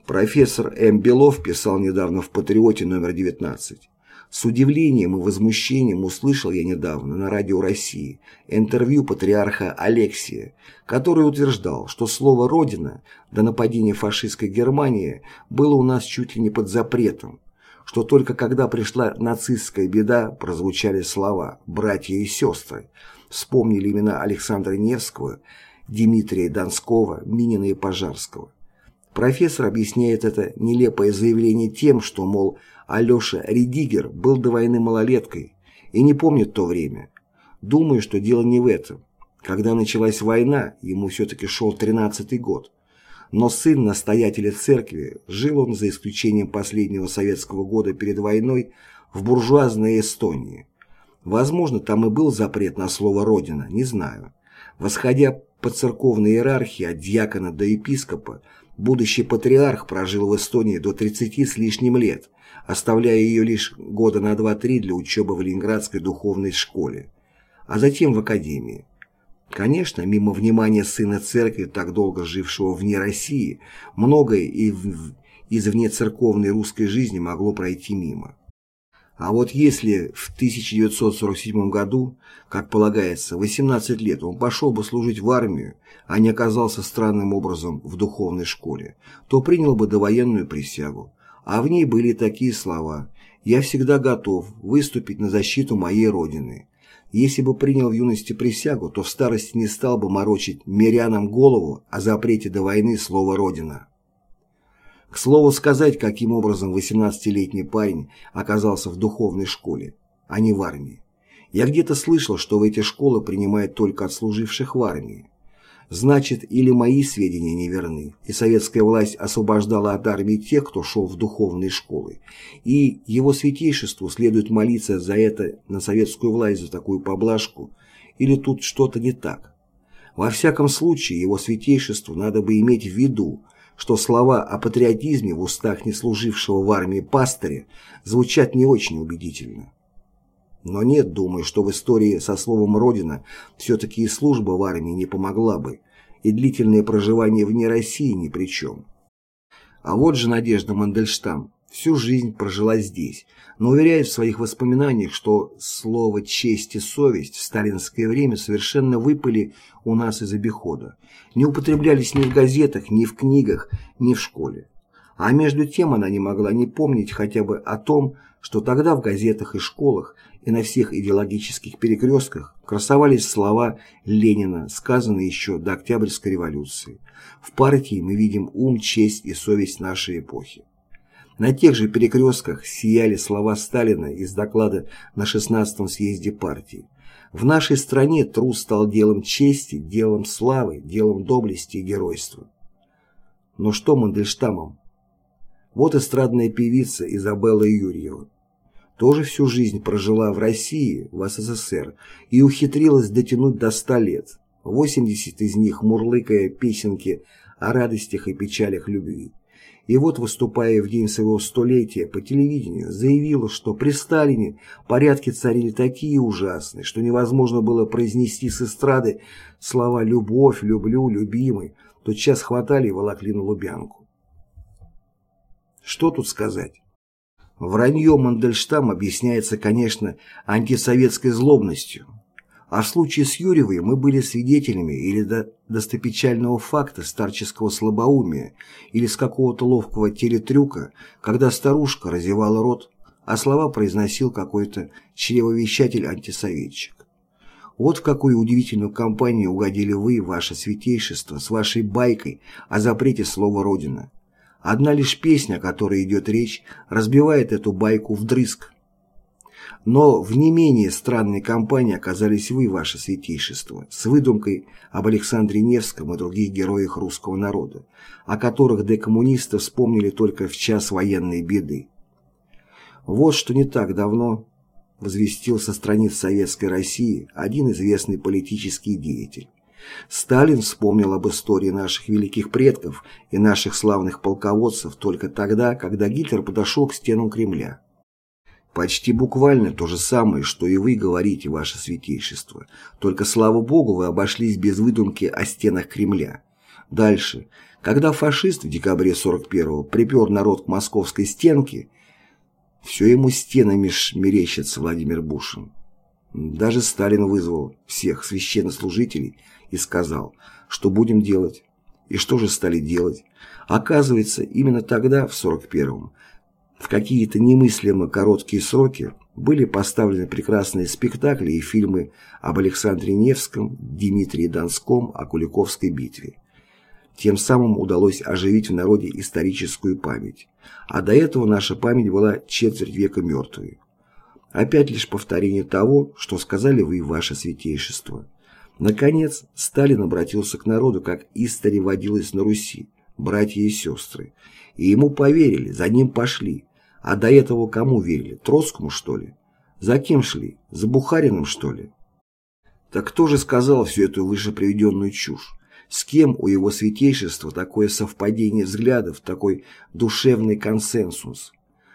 Профессор М. Белов писал недавно в «Патриоте» номер 19. С удивлением и возмущением услышал я недавно на радио России интервью патриарха Алексия, который утверждал, что слово «родина» до нападения фашистской Германии было у нас чуть ли не под запретом, что только когда пришла нацистская беда, прозвучали слова «братья и сестры», вспомнили имена Александра Невского, Дмитрия Донского, Минина и Пожарского. Профессор объясняет это нелепое заявление тем, что, мол, Алеша Редигер был до войны малолеткой и не помнит то время. Думаю, что дело не в этом. Когда началась война, ему все-таки шел 13-й год. Но сын настоятеля церкви, жил он за исключением последнего советского года перед войной в буржуазной Эстонии. Возможно, там и был запрет на слово «родина», не знаю. Восходя по церковной иерархии от диакона до епископа, будущий патриарх прожил в Эстонии до 30 с лишним лет, оставляя ее лишь года на 2-3 для учебы в Ленинградской духовной школе, а затем в академии. Конечно, мимо внимания сына церкви, так долго жившего вне России, многое и в, из внецерковной русской жизни могло пройти мимо. А вот если в 1947 году, как полагается, 18 лет он пошел бы служить в армию, а не оказался странным образом в духовной школе, то принял бы довоенную присягу. А в ней были такие слова «Я всегда готов выступить на защиту моей Родины». Если бы принял в юности присягу, то в старости не стал бы морочить мирянам голову о запрете до войны слова «Родина». К слову сказать, каким образом 18-летний парень оказался в духовной школе, а не в армии. Я где-то слышал, что в эти школы принимают только отслуживших в армии. Значит, или мои сведения неверны, и советская власть освобождала от армии тех, кто шел в духовные школы, и его святейшеству следует молиться за это на советскую власть за такую поблажку, или тут что-то не так. Во всяком случае, его святейшеству надо бы иметь в виду, что слова о патриотизме в устах не служившего в армии пастыря звучат не очень убедительно. Но нет, думаю, что в истории со словом «Родина» все-таки и служба в армии не помогла бы, и длительное проживание вне России ни при чем. А вот же Надежда Мандельштам всю жизнь прожила здесь, но уверяет в своих воспоминаниях, что слово «честь» и «совесть» в сталинское время совершенно выпали у нас из обихода, не употреблялись ни в газетах, ни в книгах, ни в школе. А между тем она не могла не помнить хотя бы о том, что тогда в газетах и школах и на всех идеологических перекрестках красовались слова Ленина, сказанные еще до Октябрьской революции. В партии мы видим ум, честь и совесть нашей эпохи. На тех же перекрестках сияли слова Сталина из доклада на 16-м съезде партии. В нашей стране труд стал делом чести, делом славы, делом доблести и геройства. Но что Мандельштамом? Вот эстрадная певица Изабелла Юрьева. Тоже всю жизнь прожила в России, в СССР, и ухитрилась дотянуть до ста лет, 80 из них мурлыкая песенки о радостях и печалях любви. И вот, выступая в день своего столетия по телевидению, заявила, что при Сталине порядки царили такие ужасные, что невозможно было произнести с эстрады слова «любовь», «люблю», «любимый», тотчас хватали и волокли на Лубянку. Что тут сказать? Вранье Мандельштам объясняется, конечно, антисоветской злобностью, а в случае с Юрьевой мы были свидетелями или до достопечального факта старческого слабоумия или с какого-то ловкого телетрюка, когда старушка разевала рот, а слова произносил какой-то чревовещатель-антисоветчик. Вот в какую удивительную компанию угодили вы, ваше святейшество, с вашей байкой о запрете слова «Родина». Одна лишь песня, о которой идет речь, разбивает эту байку вдрызг. Но в не менее странной компании оказались вы, ваше святейшество, с выдумкой об Александре Невском и других героях русского народа, о которых декоммунисты вспомнили только в час военной беды. Вот что не так давно возвестил со страниц Советской России один известный политический деятель. Сталин вспомнил об истории наших великих предков и наших славных полководцев только тогда, когда Гитлер подошел к стенам Кремля. Почти буквально то же самое, что и вы говорите, ваше святейшество. Только, слава богу, вы обошлись без выдумки о стенах Кремля. Дальше. Когда фашист в декабре 41-го припер народ к московской стенке, все ему стенами мерещится Владимир Бушин. Даже Сталин вызвал всех священнослужителей и сказал, что будем делать. И что же стали делать? Оказывается, именно тогда, в 41-м, в какие-то немыслимо короткие сроки были поставлены прекрасные спектакли и фильмы об Александре Невском, Дмитрии Донском, о Куликовской битве. Тем самым удалось оживить в народе историческую память, а до этого наша память была четверть века мертвой. Опять лишь повторение того, что сказали вы, ваше святейшество. Наконец, Сталин обратился к народу, как истори водилось на Руси, братья и сестры, и ему поверили, за ним пошли, а до этого кому верили? Троцкому, что ли? За кем шли? За Бухариным, что ли? Так кто же сказал всю эту выше приведенную чушь? С кем у его святейшества такое совпадение взглядов, такой душевный консенсус,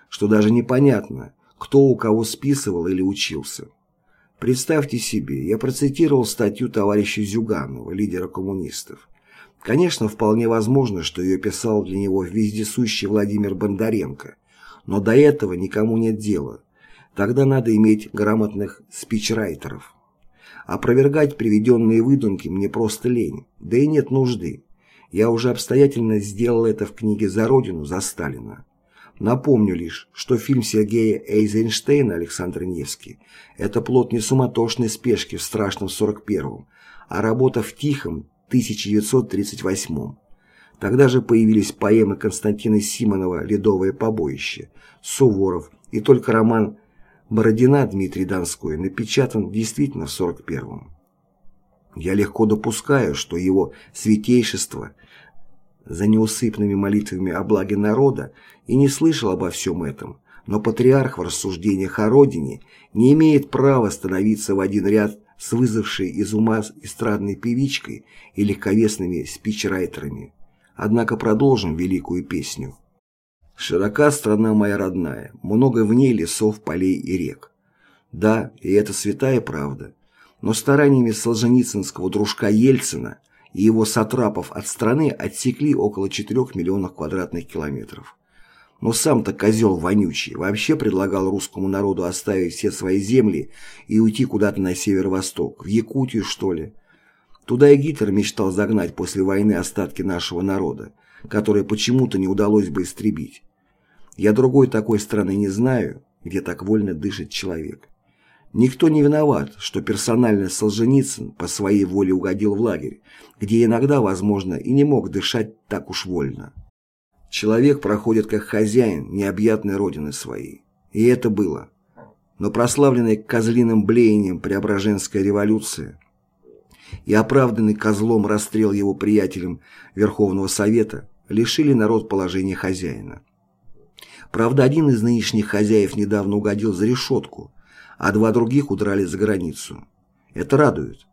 что даже непонятно, кто у кого списывал или учился. Представьте себе, я процитировал статью товарища Зюганова, лидера коммунистов. Конечно, вполне возможно, что ее писал для него вездесущий Владимир Бондаренко – но до этого никому нет дела. Тогда надо иметь грамотных спичрайтеров. Опровергать приведенные выдумки мне просто лень, да и нет нужды. Я уже обстоятельно сделал это в книге «За Родину» за Сталина. Напомню лишь, что фильм Сергея Эйзенштейна «Александр Невский» – это плод не суматошной спешки в страшном 41-м, а работа в тихом 1938-м. Тогда же появились поэмы Константина Симонова «Ледовое побоище», Суворов и только роман Бородина Дмитрий Донской напечатан действительно в 41-м. Я легко допускаю, что его святейшество за неусыпными молитвами о благе народа и не слышал обо всем этом, но патриарх в рассуждениях о родине не имеет права становиться в один ряд с вызвавшей из ума эстрадной певичкой и легковесными спичрайтерами. Однако продолжим великую песню. Широка страна моя родная, много в ней лесов, полей и рек. Да, и это святая правда. Но стараниями солженицынского дружка Ельцина и его сатрапов от страны отсекли около 4 миллионов квадратных километров. Но сам-то козел вонючий вообще предлагал русскому народу оставить все свои земли и уйти куда-то на северо-восток, в Якутию, что ли. Туда и Гитлер мечтал загнать после войны остатки нашего народа, которые почему-то не удалось бы истребить. Я другой такой страны не знаю, где так вольно дышит человек. Никто не виноват, что персонально Солженицын по своей воле угодил в лагерь, где иногда, возможно, и не мог дышать так уж вольно. Человек проходит как хозяин необъятной родины своей. И это было. Но прославленная козлиным блеянием Преображенская революция и оправданный козлом расстрел его приятелем Верховного Совета лишили народ положения хозяина. Правда, один из нынешних хозяев недавно угодил за решетку, а два других удрали за границу. Это радует.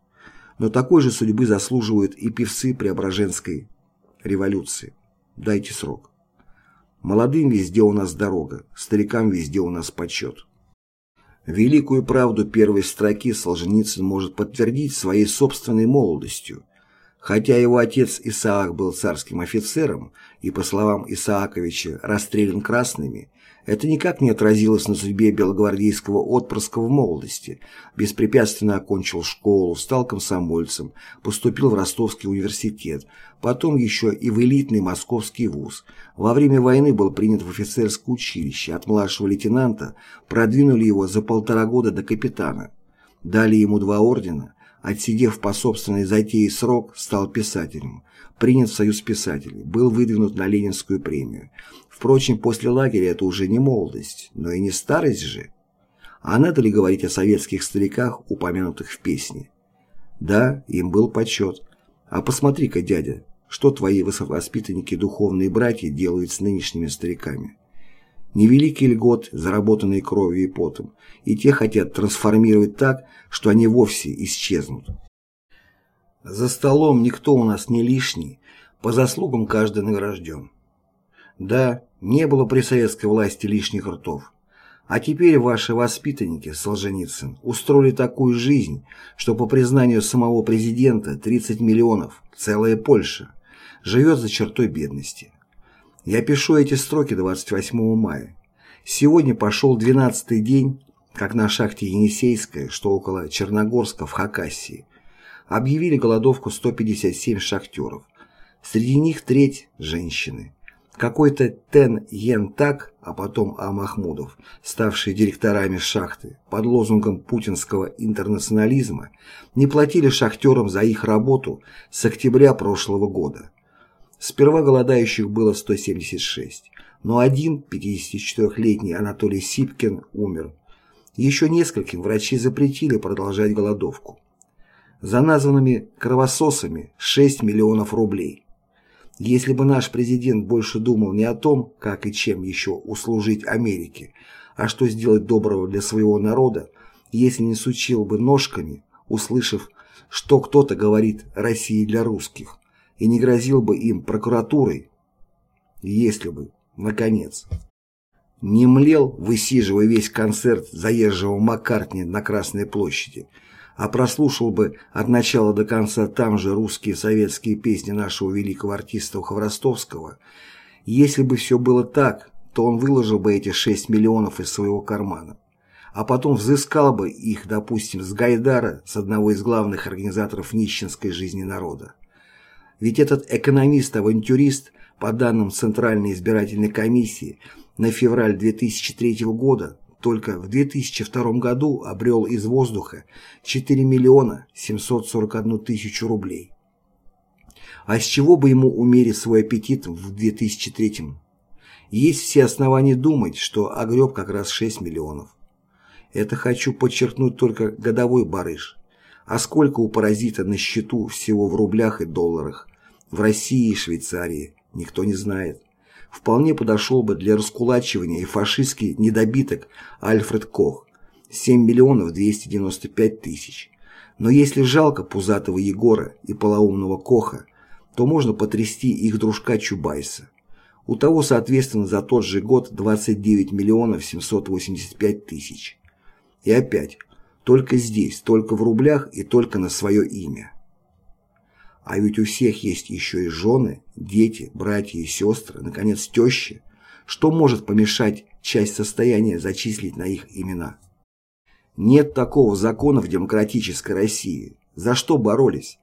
Но такой же судьбы заслуживают и певцы Преображенской революции. Дайте срок. Молодым везде у нас дорога, старикам везде у нас почет. Великую правду первой строки Солженицын может подтвердить своей собственной молодостью. Хотя его отец Исаак был царским офицером и, по словам Исааковича, расстрелян красными, это никак не отразилось на судьбе белогвардейского отпрыска в молодости. Беспрепятственно окончил школу, стал комсомольцем, поступил в Ростовский университет, потом еще и в элитный московский вуз. Во время войны был принят в офицерское училище, от младшего лейтенанта продвинули его за полтора года до капитана. Дали ему два ордена, отсидев по собственной затее срок, стал писателем, принят в Союз писателей, был выдвинут на Ленинскую премию. Впрочем, после лагеря это уже не молодость, но и не старость же. А надо ли говорить о советских стариках, упомянутых в песне? Да, им был почет. А посмотри-ка, дядя, что твои воспитанники духовные братья делают с нынешними стариками. Невеликий льгот, заработанный кровью и потом, и те хотят трансформировать так, что они вовсе исчезнут. За столом никто у нас не лишний, по заслугам каждый награжден. Да, не было при советской власти лишних ртов. А теперь ваши воспитанники, Солженицын, устроили такую жизнь, что по признанию самого президента 30 миллионов, целая Польша, живет за чертой бедности. Я пишу эти строки 28 мая. Сегодня пошел 12-й день, как на шахте Енисейская, что около Черногорска в Хакассии, объявили голодовку 157 шахтеров. Среди них треть – женщины. Какой-то Тен Йен Так, а потом А. Махмудов, ставшие директорами шахты, под лозунгом путинского интернационализма, не платили шахтерам за их работу с октября прошлого года. Сперва голодающих было 176, но один, 54-летний Анатолий Сипкин, умер. Еще нескольким врачи запретили продолжать голодовку. За названными кровососами 6 миллионов рублей – если бы наш президент больше думал не о том, как и чем еще услужить Америке, а что сделать доброго для своего народа, если не сучил бы ножками, услышав, что кто-то говорит «России для русских», и не грозил бы им прокуратурой, если бы, наконец, не млел, высиживая весь концерт заезжего Маккартни на Красной площади – а прослушал бы от начала до конца там же русские советские песни нашего великого артиста Хворостовского, если бы все было так, то он выложил бы эти 6 миллионов из своего кармана, а потом взыскал бы их, допустим, с Гайдара, с одного из главных организаторов нищенской жизни народа. Ведь этот экономист-авантюрист, по данным Центральной избирательной комиссии, на февраль 2003 года только в 2002 году обрел из воздуха 4 миллиона 741 тысячу рублей. А с чего бы ему умерить свой аппетит в 2003 Есть все основания думать, что огреб как раз 6 миллионов. Это хочу подчеркнуть только годовой барыш. А сколько у паразита на счету всего в рублях и долларах, в России и Швейцарии, никто не знает. Вполне подошел бы для раскулачивания и фашистский недобиток Альфред Кох, 7 миллионов 295 тысяч. Но если жалко пузатого Егора и полоумного Коха, то можно потрясти их дружка Чубайса. У того, соответственно, за тот же год 29 миллионов 785 тысяч. И опять, только здесь, только в рублях и только на свое имя. А ведь у всех есть еще и жены, дети, братья и сестры, наконец, тещи. Что может помешать часть состояния зачислить на их имена? Нет такого закона в демократической России. За что боролись?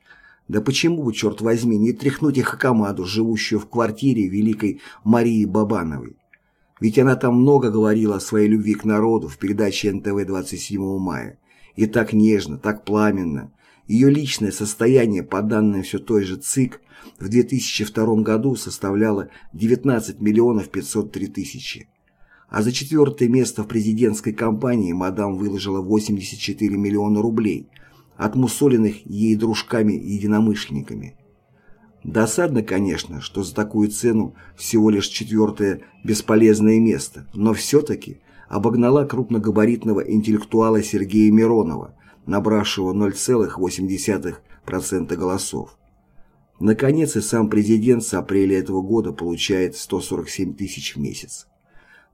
Да почему бы, черт возьми, не тряхнуть их Акамаду, живущую в квартире великой Марии Бабановой? Ведь она там много говорила о своей любви к народу в передаче НТВ 27 мая. И так нежно, так пламенно. Ее личное состояние, по данным все той же ЦИК, в 2002 году составляло 19 миллионов 503 тысячи. А за четвертое место в президентской кампании мадам выложила 84 миллиона рублей – отмусоленных ей дружками-единомышленниками. Досадно, конечно, что за такую цену всего лишь четвертое бесполезное место, но все-таки обогнала крупногабаритного интеллектуала Сергея Миронова, набравшего 0,8% голосов. Наконец и сам президент с апреля этого года получает 147 тысяч в месяц.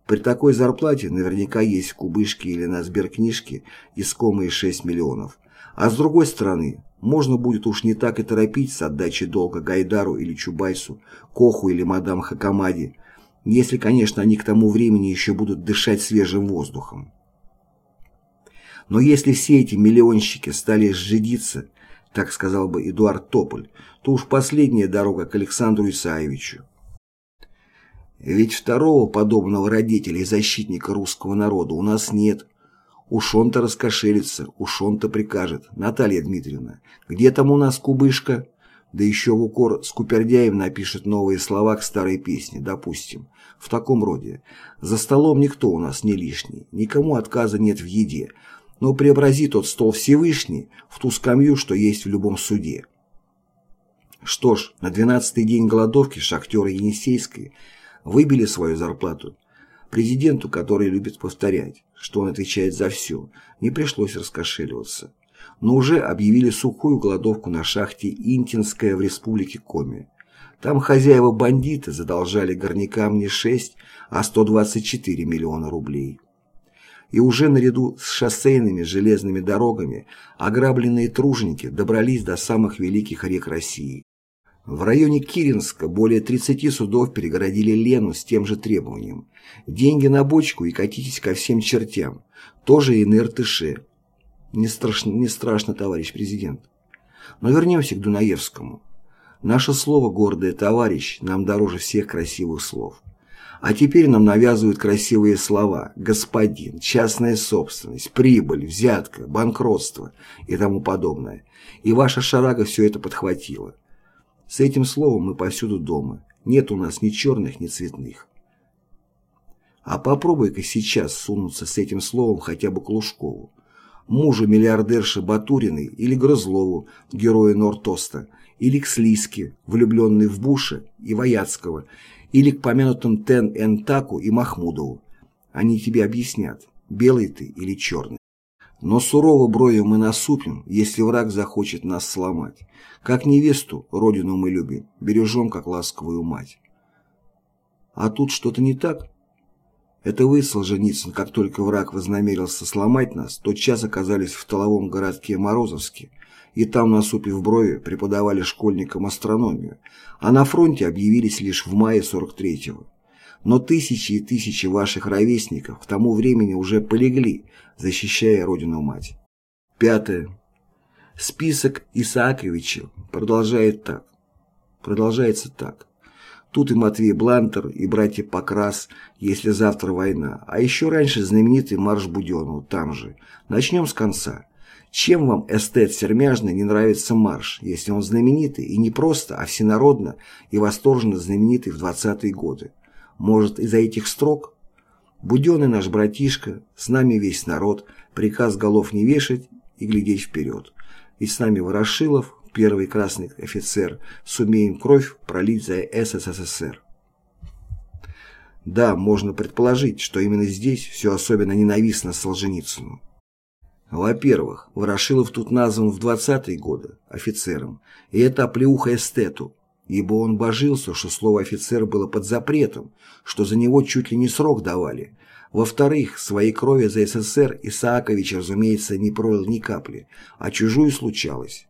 При такой зарплате наверняка есть в кубышке или на сберкнижке искомые 6 миллионов – а с другой стороны, можно будет уж не так и торопить с отдачей долга Гайдару или Чубайсу, Коху или мадам Хакамаде, если, конечно, они к тому времени еще будут дышать свежим воздухом. Но если все эти миллионщики стали сжидиться, так сказал бы Эдуард Тополь, то уж последняя дорога к Александру Исаевичу. Ведь второго подобного родителя и защитника русского народа у нас нет – Уж он-то раскошелится, уж он-то прикажет. Наталья Дмитриевна, где там у нас кубышка? Да еще в укор Скупердяев напишет новые слова к старой песне, допустим. В таком роде. За столом никто у нас не лишний, никому отказа нет в еде. Но преобрази тот стол Всевышний в ту скамью, что есть в любом суде. Что ж, на двенадцатый день голодовки шахтеры Енисейской выбили свою зарплату. Президенту, который любит повторять, что он отвечает за все, не пришлось раскошеливаться. Но уже объявили сухую голодовку на шахте Интинская в республике Коми. Там хозяева-бандиты задолжали горнякам не 6, а 124 миллиона рублей. И уже наряду с шоссейными железными дорогами ограбленные труженики добрались до самых великих рек России. В районе Киринска более 30 судов перегородили Лену с тем же требованием. Деньги на бочку и катитесь ко всем чертям. Тоже и на РТШ. Не страшно, не страшно, товарищ президент. Но вернемся к Дунаевскому. Наше слово «гордое товарищ» нам дороже всех красивых слов. А теперь нам навязывают красивые слова «господин», «частная собственность», «прибыль», «взятка», «банкротство» и тому подобное. И ваша шарага все это подхватила. С этим словом мы повсюду дома. Нет у нас ни черных, ни цветных. А попробуй-ка сейчас сунуться с этим словом хотя бы к Лужкову, мужу миллиардерши Батуриной или Грызлову, герою Нортоста, или к Слиске, влюбленной в Буша и Ваяцкого, или к помянутым Тен Энтаку и Махмудову. Они тебе объяснят, белый ты или черный. Но сурово брови мы насупим, если враг захочет нас сломать. Как невесту, родину мы любим, бережем, как ласковую мать. А тут что-то не так? Это вы, Солженицын, как только враг вознамерился сломать нас, тотчас оказались в толовом городке Морозовске, и там, насупив брови, преподавали школьникам астрономию, а на фронте объявились лишь в мае 43-го. Но тысячи и тысячи ваших ровесников к тому времени уже полегли, защищая родину-мать. Пятое. Список Исааковича продолжает так. Продолжается так. Тут и Матвей Блантер, и братья Покрас, если завтра война. А еще раньше знаменитый марш Буденова, там же. Начнем с конца. Чем вам, эстет сермяжный, не нравится марш, если он знаменитый, и не просто, а всенародно и восторженно знаменитый в 20-е годы? Может, из-за этих строк? Буденный наш братишка, с нами весь народ, приказ голов не вешать и глядеть вперед. И с нами Ворошилов, первый красный офицер, сумеем кровь пролить за СССР. Да, можно предположить, что именно здесь все особенно ненавистно Солженицыну. Во-первых, Ворошилов тут назван в 20-е годы офицером, и это оплеуха эстету, ибо он божился, что слово «офицер» было под запретом, что за него чуть ли не срок давали. Во-вторых, своей крови за СССР Исаакович, разумеется, не пролил ни капли, а чужую случалось.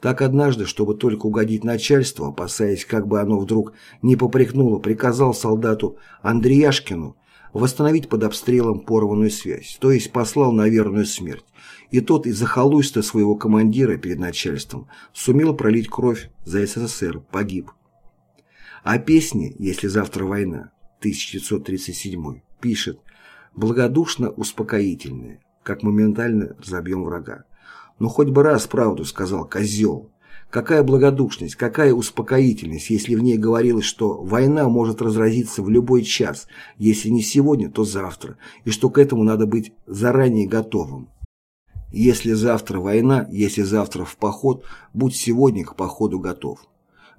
Так однажды, чтобы только угодить начальству, опасаясь, как бы оно вдруг не попрекнуло, приказал солдату Андреяшкину восстановить под обстрелом порванную связь, то есть послал на верную смерть. И тот из-за халуйства своего командира перед начальством сумел пролить кровь за СССР, погиб. А песни «Если завтра война» 1937 пишет благодушно успокоительные, как моментально разобьем врага. «Ну хоть бы раз правду сказал козел». Какая благодушность, какая успокоительность, если в ней говорилось, что война может разразиться в любой час, если не сегодня, то завтра, и что к этому надо быть заранее готовым. Если завтра война, если завтра в поход, будь сегодня к походу готов.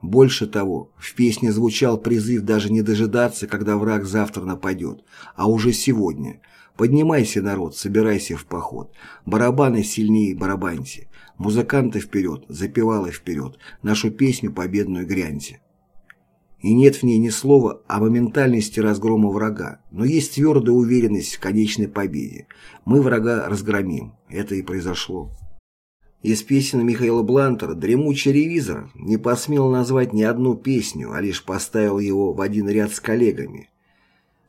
Больше того, в песне звучал призыв даже не дожидаться, когда враг завтра нападет, а уже сегодня, Поднимайся, народ, собирайся в поход. Барабаны сильнее барабаньте. Музыканты вперед, запевалы вперед. Нашу песню победную гряньте. И нет в ней ни слова о моментальности разгрома врага, но есть твердая уверенность в конечной победе. Мы врага разгромим. Это и произошло. Из песен Михаила Блантера «Дремучий ревизор» не посмел назвать ни одну песню, а лишь поставил его в один ряд с коллегами.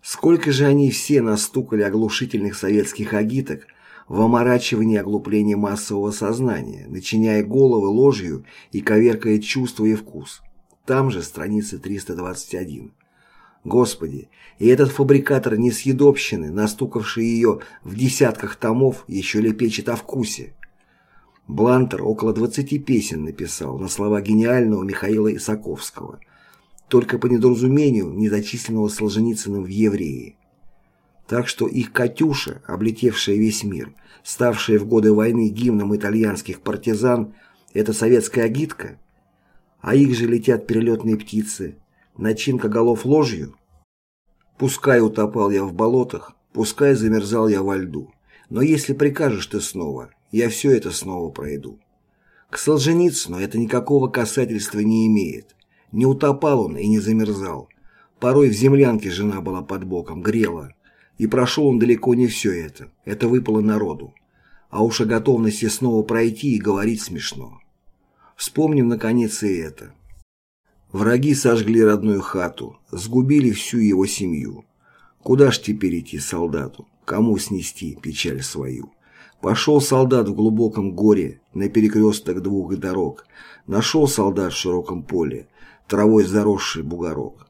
Сколько же они все настукали оглушительных советских агиток в оморачивании оглупления массового сознания, начиняя головы ложью и коверкая чувства и вкус. Там же страница 321. Господи, и этот фабрикатор несъедобщины, настукавший ее в десятках томов, еще лепечет о вкусе. Блантер около 20 песен написал на слова гениального Михаила Исаковского – только по недоразумению незачисленного Солженицыным в евреи. Так что их «Катюша», облетевшая весь мир, ставшая в годы войны гимном итальянских партизан, это советская агитка, а их же летят перелетные птицы, начинка голов ложью. Пускай утопал я в болотах, пускай замерзал я во льду, но если прикажешь ты снова, я все это снова пройду. К Солженицыну это никакого касательства не имеет. Не утопал он и не замерзал. Порой в землянке жена была под боком, грела. И прошел он далеко не все это. Это выпало народу. А уж о готовности снова пройти и говорить смешно. Вспомним, наконец, и это. Враги сожгли родную хату, сгубили всю его семью. Куда ж теперь идти солдату? Кому снести печаль свою? Пошел солдат в глубоком горе на перекресток двух дорог. Нашел солдат в широком поле травой заросший бугорок.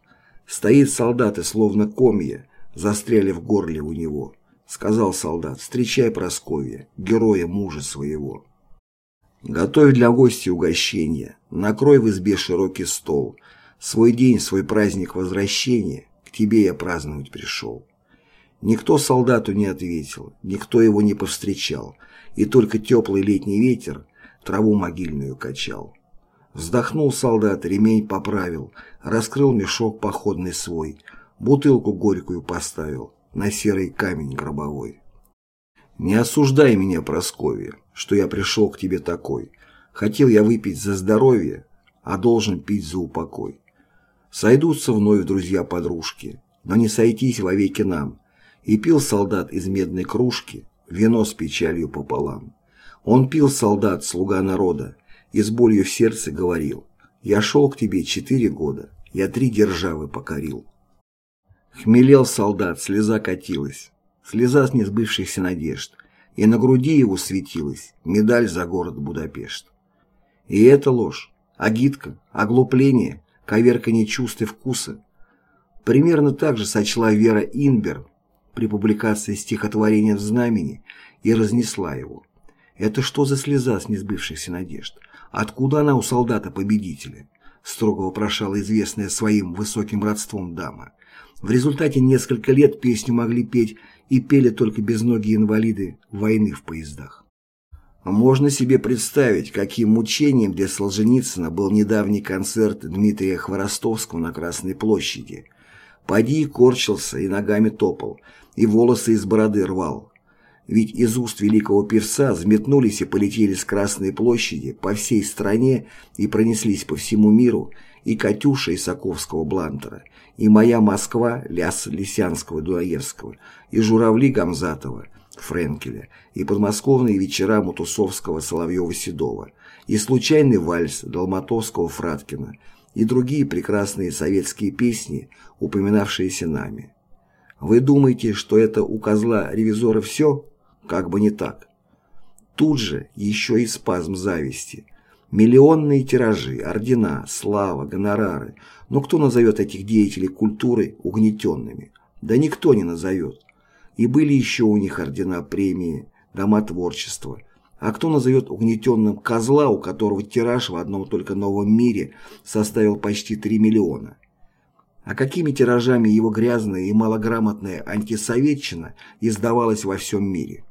Стоит солдат и словно комья, застряли в горле у него. Сказал солдат, встречай Просковья, героя мужа своего. Готовь для гостей угощение, накрой в избе широкий стол. Свой день, свой праздник возвращения к тебе я праздновать пришел. Никто солдату не ответил, никто его не повстречал, и только теплый летний ветер траву могильную качал. Вздохнул солдат, ремень поправил, раскрыл мешок походный свой, бутылку горькую поставил на серый камень гробовой. Не осуждай меня, Прасковья, что я пришел к тебе такой. Хотел я выпить за здоровье, а должен пить за упокой. Сойдутся вновь друзья-подружки, но не сойтись вовеки нам. И пил солдат из медной кружки вино с печалью пополам. Он пил солдат, слуга народа, и с болью в сердце говорил «Я шел к тебе четыре года, я три державы покорил». Хмелел солдат, слеза катилась, слеза с несбывшихся надежд, и на груди его светилась медаль за город Будапешт. И это ложь, агитка, оглупление, коверканье чувств и вкуса. Примерно так же сочла Вера Инбер при публикации стихотворения «В знамени» и разнесла его. Это что за слеза с несбывшихся надежд? Откуда она у солдата-победителя? Строго вопрошала известная своим высоким родством дама. В результате несколько лет песню могли петь и пели только безногие инвалиды войны в поездах. Можно себе представить, каким мучением для Солженицына был недавний концерт Дмитрия Хворостовского на Красной площади. Поди корчился и ногами топал, и волосы из бороды рвал. Ведь из уст великого певца взметнулись и полетели с Красной площади по всей стране и пронеслись по всему миру и Катюша Исаковского Блантера, и «Моя Москва» Ляс Лисянского Дуаевского, и «Журавли» Гамзатова, Френкеля, и подмосковные вечера Мутусовского Соловьева-Седова, и случайный вальс Долматовского Фраткина, и другие прекрасные советские песни, упоминавшиеся нами. Вы думаете, что это у козла-ревизора все? Как бы не так. Тут же еще и спазм зависти. Миллионные тиражи, ордена, слава, гонорары. Но кто назовет этих деятелей культуры угнетенными? Да никто не назовет. И были еще у них ордена премии, дома творчества. А кто назовет угнетенным козла, у которого тираж в одном только новом мире составил почти 3 миллиона? А какими тиражами его грязная и малограмотная антисоветчина издавалась во всем мире?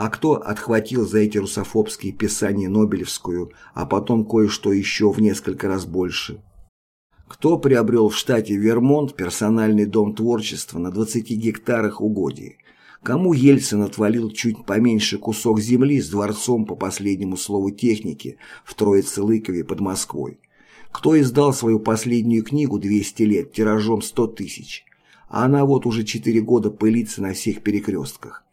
А кто отхватил за эти русофобские писания Нобелевскую, а потом кое-что еще в несколько раз больше? Кто приобрел в штате Вермонт персональный дом творчества на 20 гектарах угодий? Кому Ельцин отвалил чуть поменьше кусок земли с дворцом по последнему слову техники в Троице-Лыкове под Москвой? Кто издал свою последнюю книгу «200 лет» тиражом 100 тысяч? А она вот уже 4 года пылится на всех перекрестках.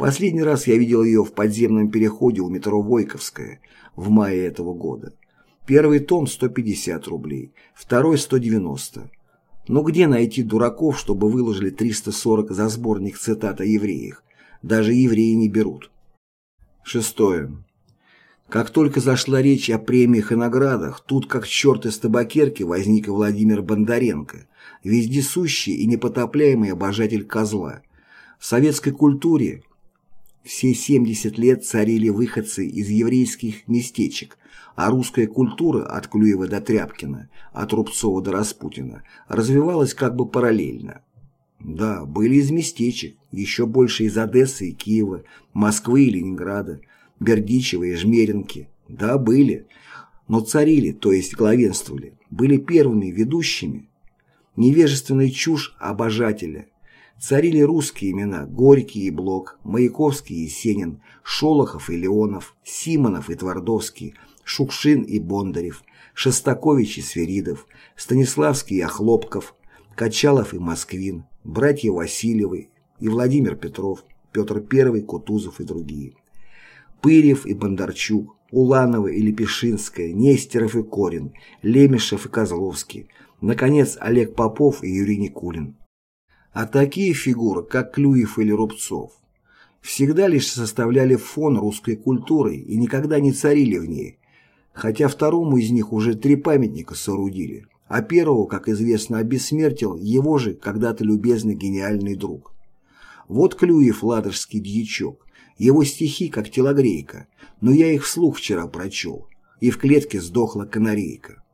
Последний раз я видел ее в подземном переходе у метро Войковская в мае этого года. Первый том 150 рублей, второй 190. Но где найти дураков, чтобы выложили 340 за сборник цитат о евреях? Даже евреи не берут. Шестое. Как только зашла речь о премиях и наградах, тут как черт из табакерки возник Владимир Бондаренко, вездесущий и непотопляемый обожатель козла. В советской культуре все 70 лет царили выходцы из еврейских местечек, а русская культура от Клюева до Тряпкина, от Рубцова до Распутина развивалась как бы параллельно. Да, были из местечек, еще больше из Одессы и Киева, Москвы и Ленинграда, Бердичева и Жмеринки. Да, были, но царили, то есть главенствовали, были первыми ведущими. Невежественная чушь обожателя. Царили русские имена Горький и Блок, Маяковский и Сенин, Шолохов и Леонов, Симонов и Твардовский – Шукшин и Бондарев, Шостакович и Сверидов, Станиславский и Охлопков, Качалов и Москвин, братья Васильевы и Владимир Петров, Петр I, Кутузов и другие. Пырев и Бондарчук, Уланова и Лепешинская, Нестеров и Корин, Лемешев и Козловский, наконец, Олег Попов и Юрий Никулин. А такие фигуры, как Клюев или Рубцов, всегда лишь составляли фон русской культуры и никогда не царили в ней, хотя второму из них уже три памятника соорудили, а первого, как известно, обессмертил его же когда-то любезный гениальный друг. Вот Клюев ладожский дьячок, его стихи как телогрейка, но я их вслух вчера прочел, и в клетке сдохла канарейка.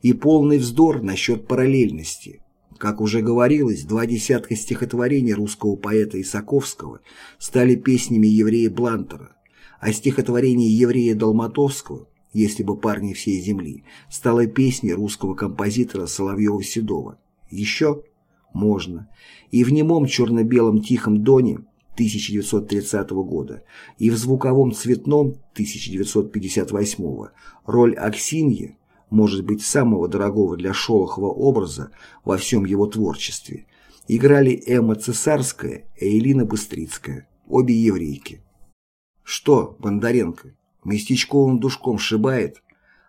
И полный вздор насчет параллельности. Как уже говорилось, два десятка стихотворений русского поэта Исаковского стали песнями еврея Блантера, а стихотворение еврея Долматовского если бы парни всей земли, стала песней русского композитора Соловьева-Седова. Еще? Можно. И в немом черно-белом тихом доне 1930 года и в звуковом цветном 1958 роль Аксиньи может быть самого дорогого для Шолохова образа во всем его творчестве. Играли Эмма Цесарская и Элина Быстрицкая, обе еврейки. Что, Бондаренко, местечковым душком шибает.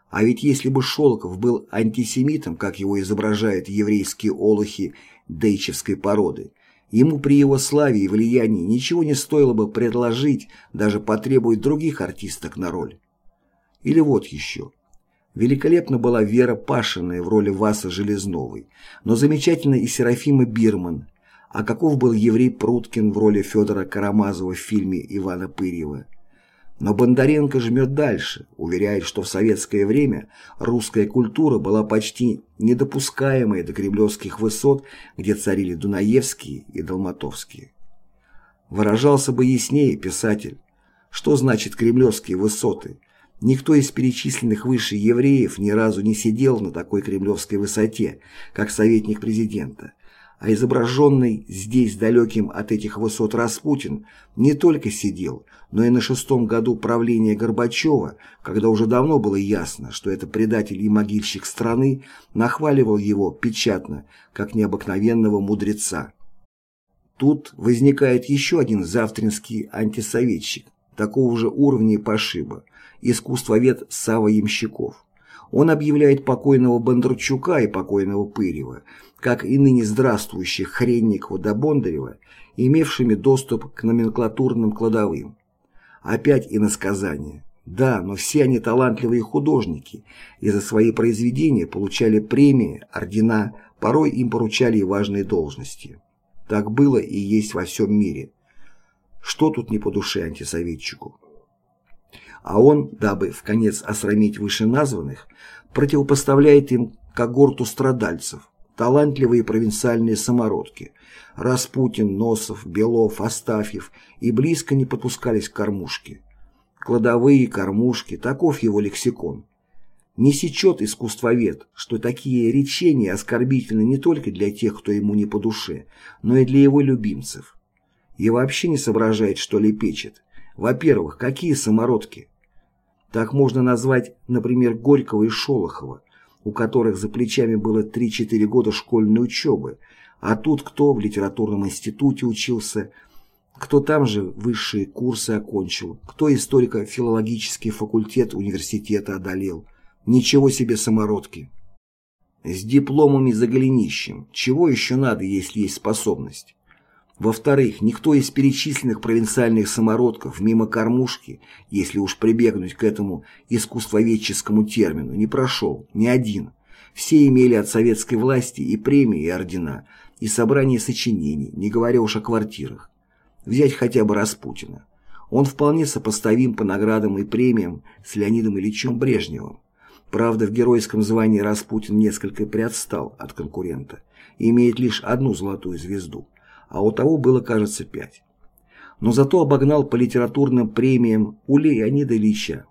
А ведь если бы Шолоков был антисемитом, как его изображают еврейские олухи дейчевской породы, ему при его славе и влиянии ничего не стоило бы предложить, даже потребовать других артисток на роль. Или вот еще. Великолепна была Вера Пашиная в роли Васа Железновой, но замечательна и Серафима Бирман. А каков был еврей Пруткин в роли Федора Карамазова в фильме Ивана Пырьева? Но Бондаренко жмет дальше, уверяет, что в советское время русская культура была почти недопускаемой до кремлевских высот, где царили Дунаевские и Долматовские. Выражался бы яснее писатель. Что значит кремлевские высоты? Никто из перечисленных выше евреев ни разу не сидел на такой кремлевской высоте, как советник президента. А изображенный здесь далеким от этих высот Распутин не только сидел, но и на шестом году правления Горбачева, когда уже давно было ясно, что это предатель и могильщик страны, нахваливал его печатно, как необыкновенного мудреца. Тут возникает еще один завтринский антисоветчик, такого же уровня и пошиба, искусствовед Сава Ямщиков. Он объявляет покойного Бондарчука и покойного Пырева, как и ныне здравствующих Хренникова да Бондарева, имевшими доступ к номенклатурным кладовым. Опять иносказание. Да, но все они талантливые художники, и за свои произведения получали премии, ордена, порой им поручали и важные должности. Так было и есть во всем мире. Что тут не по душе антисоветчику? А он, дабы в конец осрамить вышеназванных, противопоставляет им когорту страдальцев, талантливые провинциальные самородки. Распутин, Носов, Белов, Астафьев и близко не подпускались к кормушке. Кладовые, кормушки, таков его лексикон. Не сечет искусствовед, что такие речения оскорбительны не только для тех, кто ему не по душе, но и для его любимцев. И вообще не соображает, что лепечет. Во-первых, какие самородки? Так можно назвать, например, Горького и Шолохова, у которых за плечами было 3-4 года школьной учебы, а тут кто в литературном институте учился, кто там же высшие курсы окончил, кто историко-филологический факультет университета одолел. Ничего себе самородки. С дипломами за голенищем. Чего еще надо, если есть способность? Во-вторых, никто из перечисленных провинциальных самородков мимо кормушки, если уж прибегнуть к этому искусствоведческому термину, не прошел, ни один. Все имели от советской власти и премии, и ордена, и собрания сочинений, не говоря уж о квартирах. Взять хотя бы Распутина. Он вполне сопоставим по наградам и премиям с Леонидом Ильичем Брежневым. Правда, в геройском звании Распутин несколько приотстал от конкурента и имеет лишь одну золотую звезду а у того было, кажется, пять. Но зато обогнал по литературным премиям у Леонида Ильича.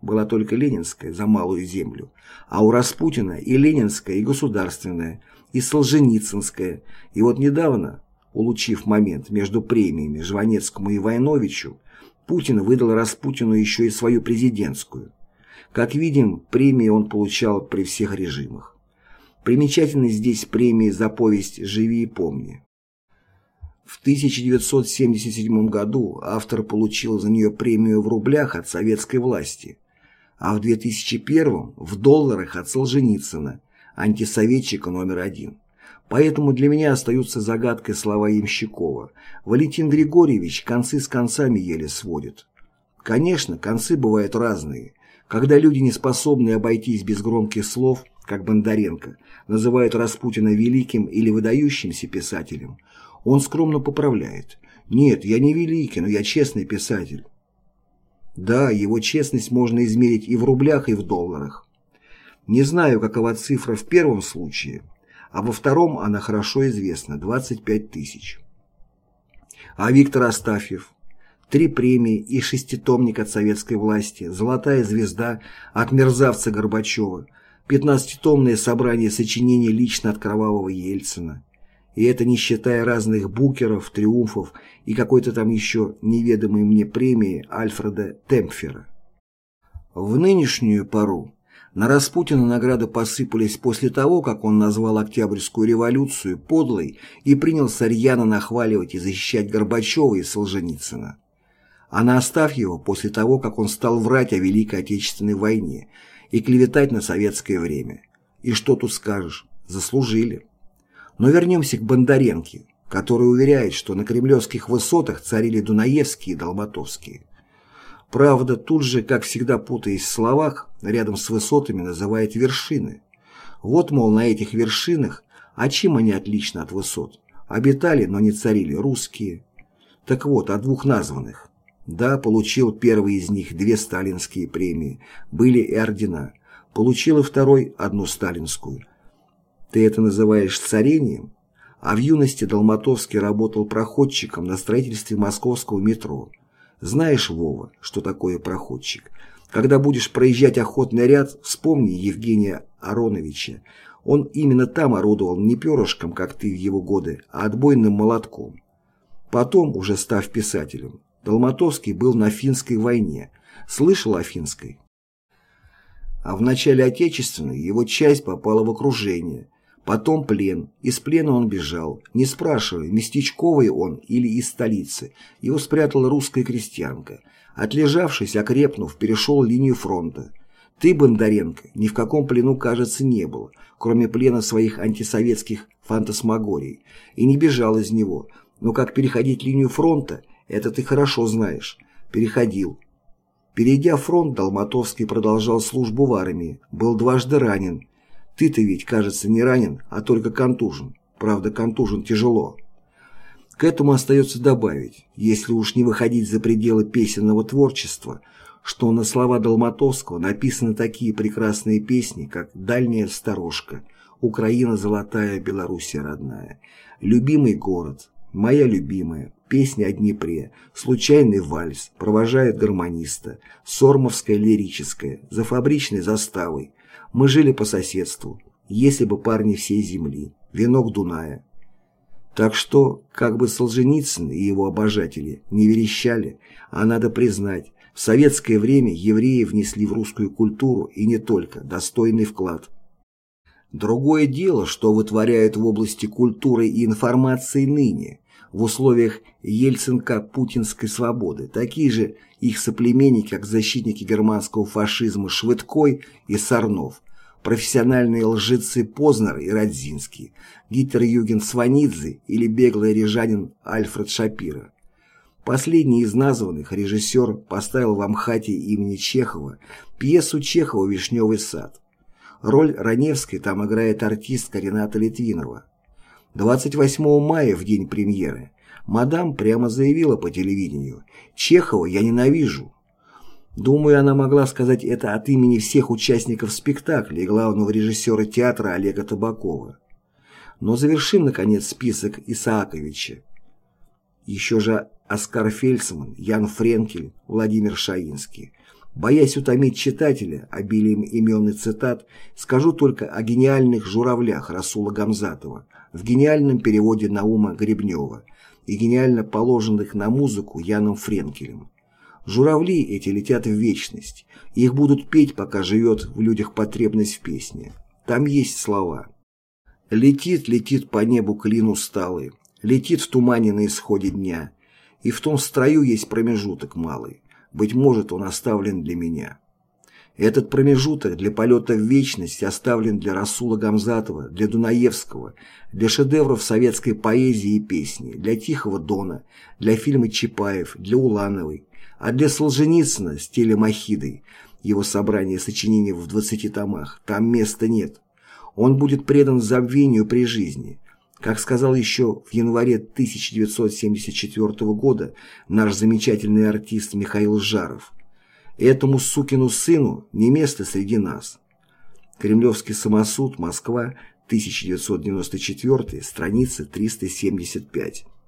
Была только Ленинская за малую землю, а у Распутина и Ленинская, и Государственная, и Солженицынская. И вот недавно, улучив момент между премиями Жванецкому и Войновичу, Путин выдал Распутину еще и свою президентскую. Как видим, премии он получал при всех режимах. Примечательны здесь премии за повесть «Живи и помни». В 1977 году автор получил за нее премию в рублях от советской власти, а в 2001 в долларах от Солженицына, антисоветчика номер один. Поэтому для меня остаются загадкой слова Ямщикова. Валентин Григорьевич концы с концами еле сводит. Конечно, концы бывают разные. Когда люди не способны обойтись без громких слов, как Бондаренко, называют Распутина великим или выдающимся писателем – он скромно поправляет. «Нет, я не великий, но я честный писатель». Да, его честность можно измерить и в рублях, и в долларах. Не знаю, какова цифра в первом случае, а во втором она хорошо известна – 25 тысяч. А Виктор Астафьев? Три премии и шеститомник от советской власти, золотая звезда от мерзавца Горбачева, пятнадцатитомное собрание сочинений лично от кровавого Ельцина, и это не считая разных букеров, триумфов и какой-то там еще неведомой мне премии Альфреда Темпфера. В нынешнюю пору на Распутина награды посыпались после того, как он назвал Октябрьскую революцию подлой и принялся рьяно нахваливать и защищать Горбачева и Солженицына. А на Астафьева после того, как он стал врать о Великой Отечественной войне и клеветать на советское время. И что тут скажешь? Заслужили. Но вернемся к Бондаренке, который уверяет, что на кремлевских высотах царили Дунаевские и Долматовские. Правда, тут же, как всегда путаясь в словах, рядом с высотами называет вершины. Вот, мол, на этих вершинах, а чем они отличны от высот? Обитали, но не царили русские. Так вот, о двух названных. Да, получил первый из них две сталинские премии, были и ордена. Получил и второй одну сталинскую – ты это называешь царением? А в юности Долматовский работал проходчиком на строительстве московского метро. Знаешь, Вова, что такое проходчик? Когда будешь проезжать охотный ряд, вспомни Евгения Ароновича. Он именно там орудовал не перышком, как ты в его годы, а отбойным молотком. Потом, уже став писателем, Долматовский был на финской войне. Слышал о финской? А в начале Отечественной его часть попала в окружение. Потом плен. Из плена он бежал. Не спрашивая, местечковый он или из столицы. Его спрятала русская крестьянка. Отлежавшись, окрепнув, перешел линию фронта. Ты, Бондаренко, ни в каком плену, кажется, не был, кроме плена своих антисоветских фантасмагорий, и не бежал из него. Но как переходить линию фронта, это ты хорошо знаешь. Переходил. Перейдя фронт, Долматовский продолжал службу в армии, был дважды ранен. Ты-то ведь, кажется, не ранен, а только контужен. Правда, контужен тяжело. К этому остается добавить, если уж не выходить за пределы песенного творчества, что на слова Долматовского написаны такие прекрасные песни, как «Дальняя сторожка», «Украина золотая, Белоруссия родная», «Любимый город», «Моя любимая», Песня о Днепре, случайный вальс, провожает гармониста, сормовская лирическая, за фабричной заставой. Мы жили по соседству, если бы парни всей земли, венок Дуная. Так что, как бы Солженицын и его обожатели не верещали, а надо признать, в советское время евреи внесли в русскую культуру и не только достойный вклад. Другое дело, что вытворяют в области культуры и информации ныне, в условиях ельцинко-путинской свободы, такие же их соплеменники, как защитники германского фашизма Швыдкой и Сарнов, профессиональные лжецы Познер и Радзинский, Гитлер-Юген Сванидзе или беглый рижанин Альфред Шапира. Последний из названных режиссер поставил в Амхате имени Чехова пьесу Чехова «Вишневый сад». Роль Раневской там играет артистка Рената Литвинова. 28 мая, в день премьеры, мадам прямо заявила по телевидению «Чехова я ненавижу». Думаю, она могла сказать это от имени всех участников спектакля и главного режиссера театра Олега Табакова. Но завершим, наконец, список Исааковича. Еще же Оскар Фельдсман, Ян Френкель, Владимир Шаинский. Боясь утомить читателя обилием имен и цитат, скажу только о гениальных журавлях Расула Гамзатова – в гениальном переводе Наума Гребнева и гениально положенных на музыку Яном Френкелем. Журавли эти летят в вечность, их будут петь, пока живет в людях потребность в песне. Там есть слова. Летит, летит по небу клин усталый, летит в тумане на исходе дня, и в том строю есть промежуток малый, быть может, он оставлен для меня. Этот промежуток для полета в вечность оставлен для Расула Гамзатова, для Дунаевского, для шедевров советской поэзии и песни, для Тихого Дона, для фильма Чапаев, для Улановой, а для Солженицына с телемахидой, его собрание сочинений в 20 томах, там места нет. Он будет предан забвению при жизни. Как сказал еще в январе 1974 года наш замечательный артист Михаил Жаров – Этому сукину сыну не место среди нас. Кремлевский самосуд, Москва, 1994, страница 375.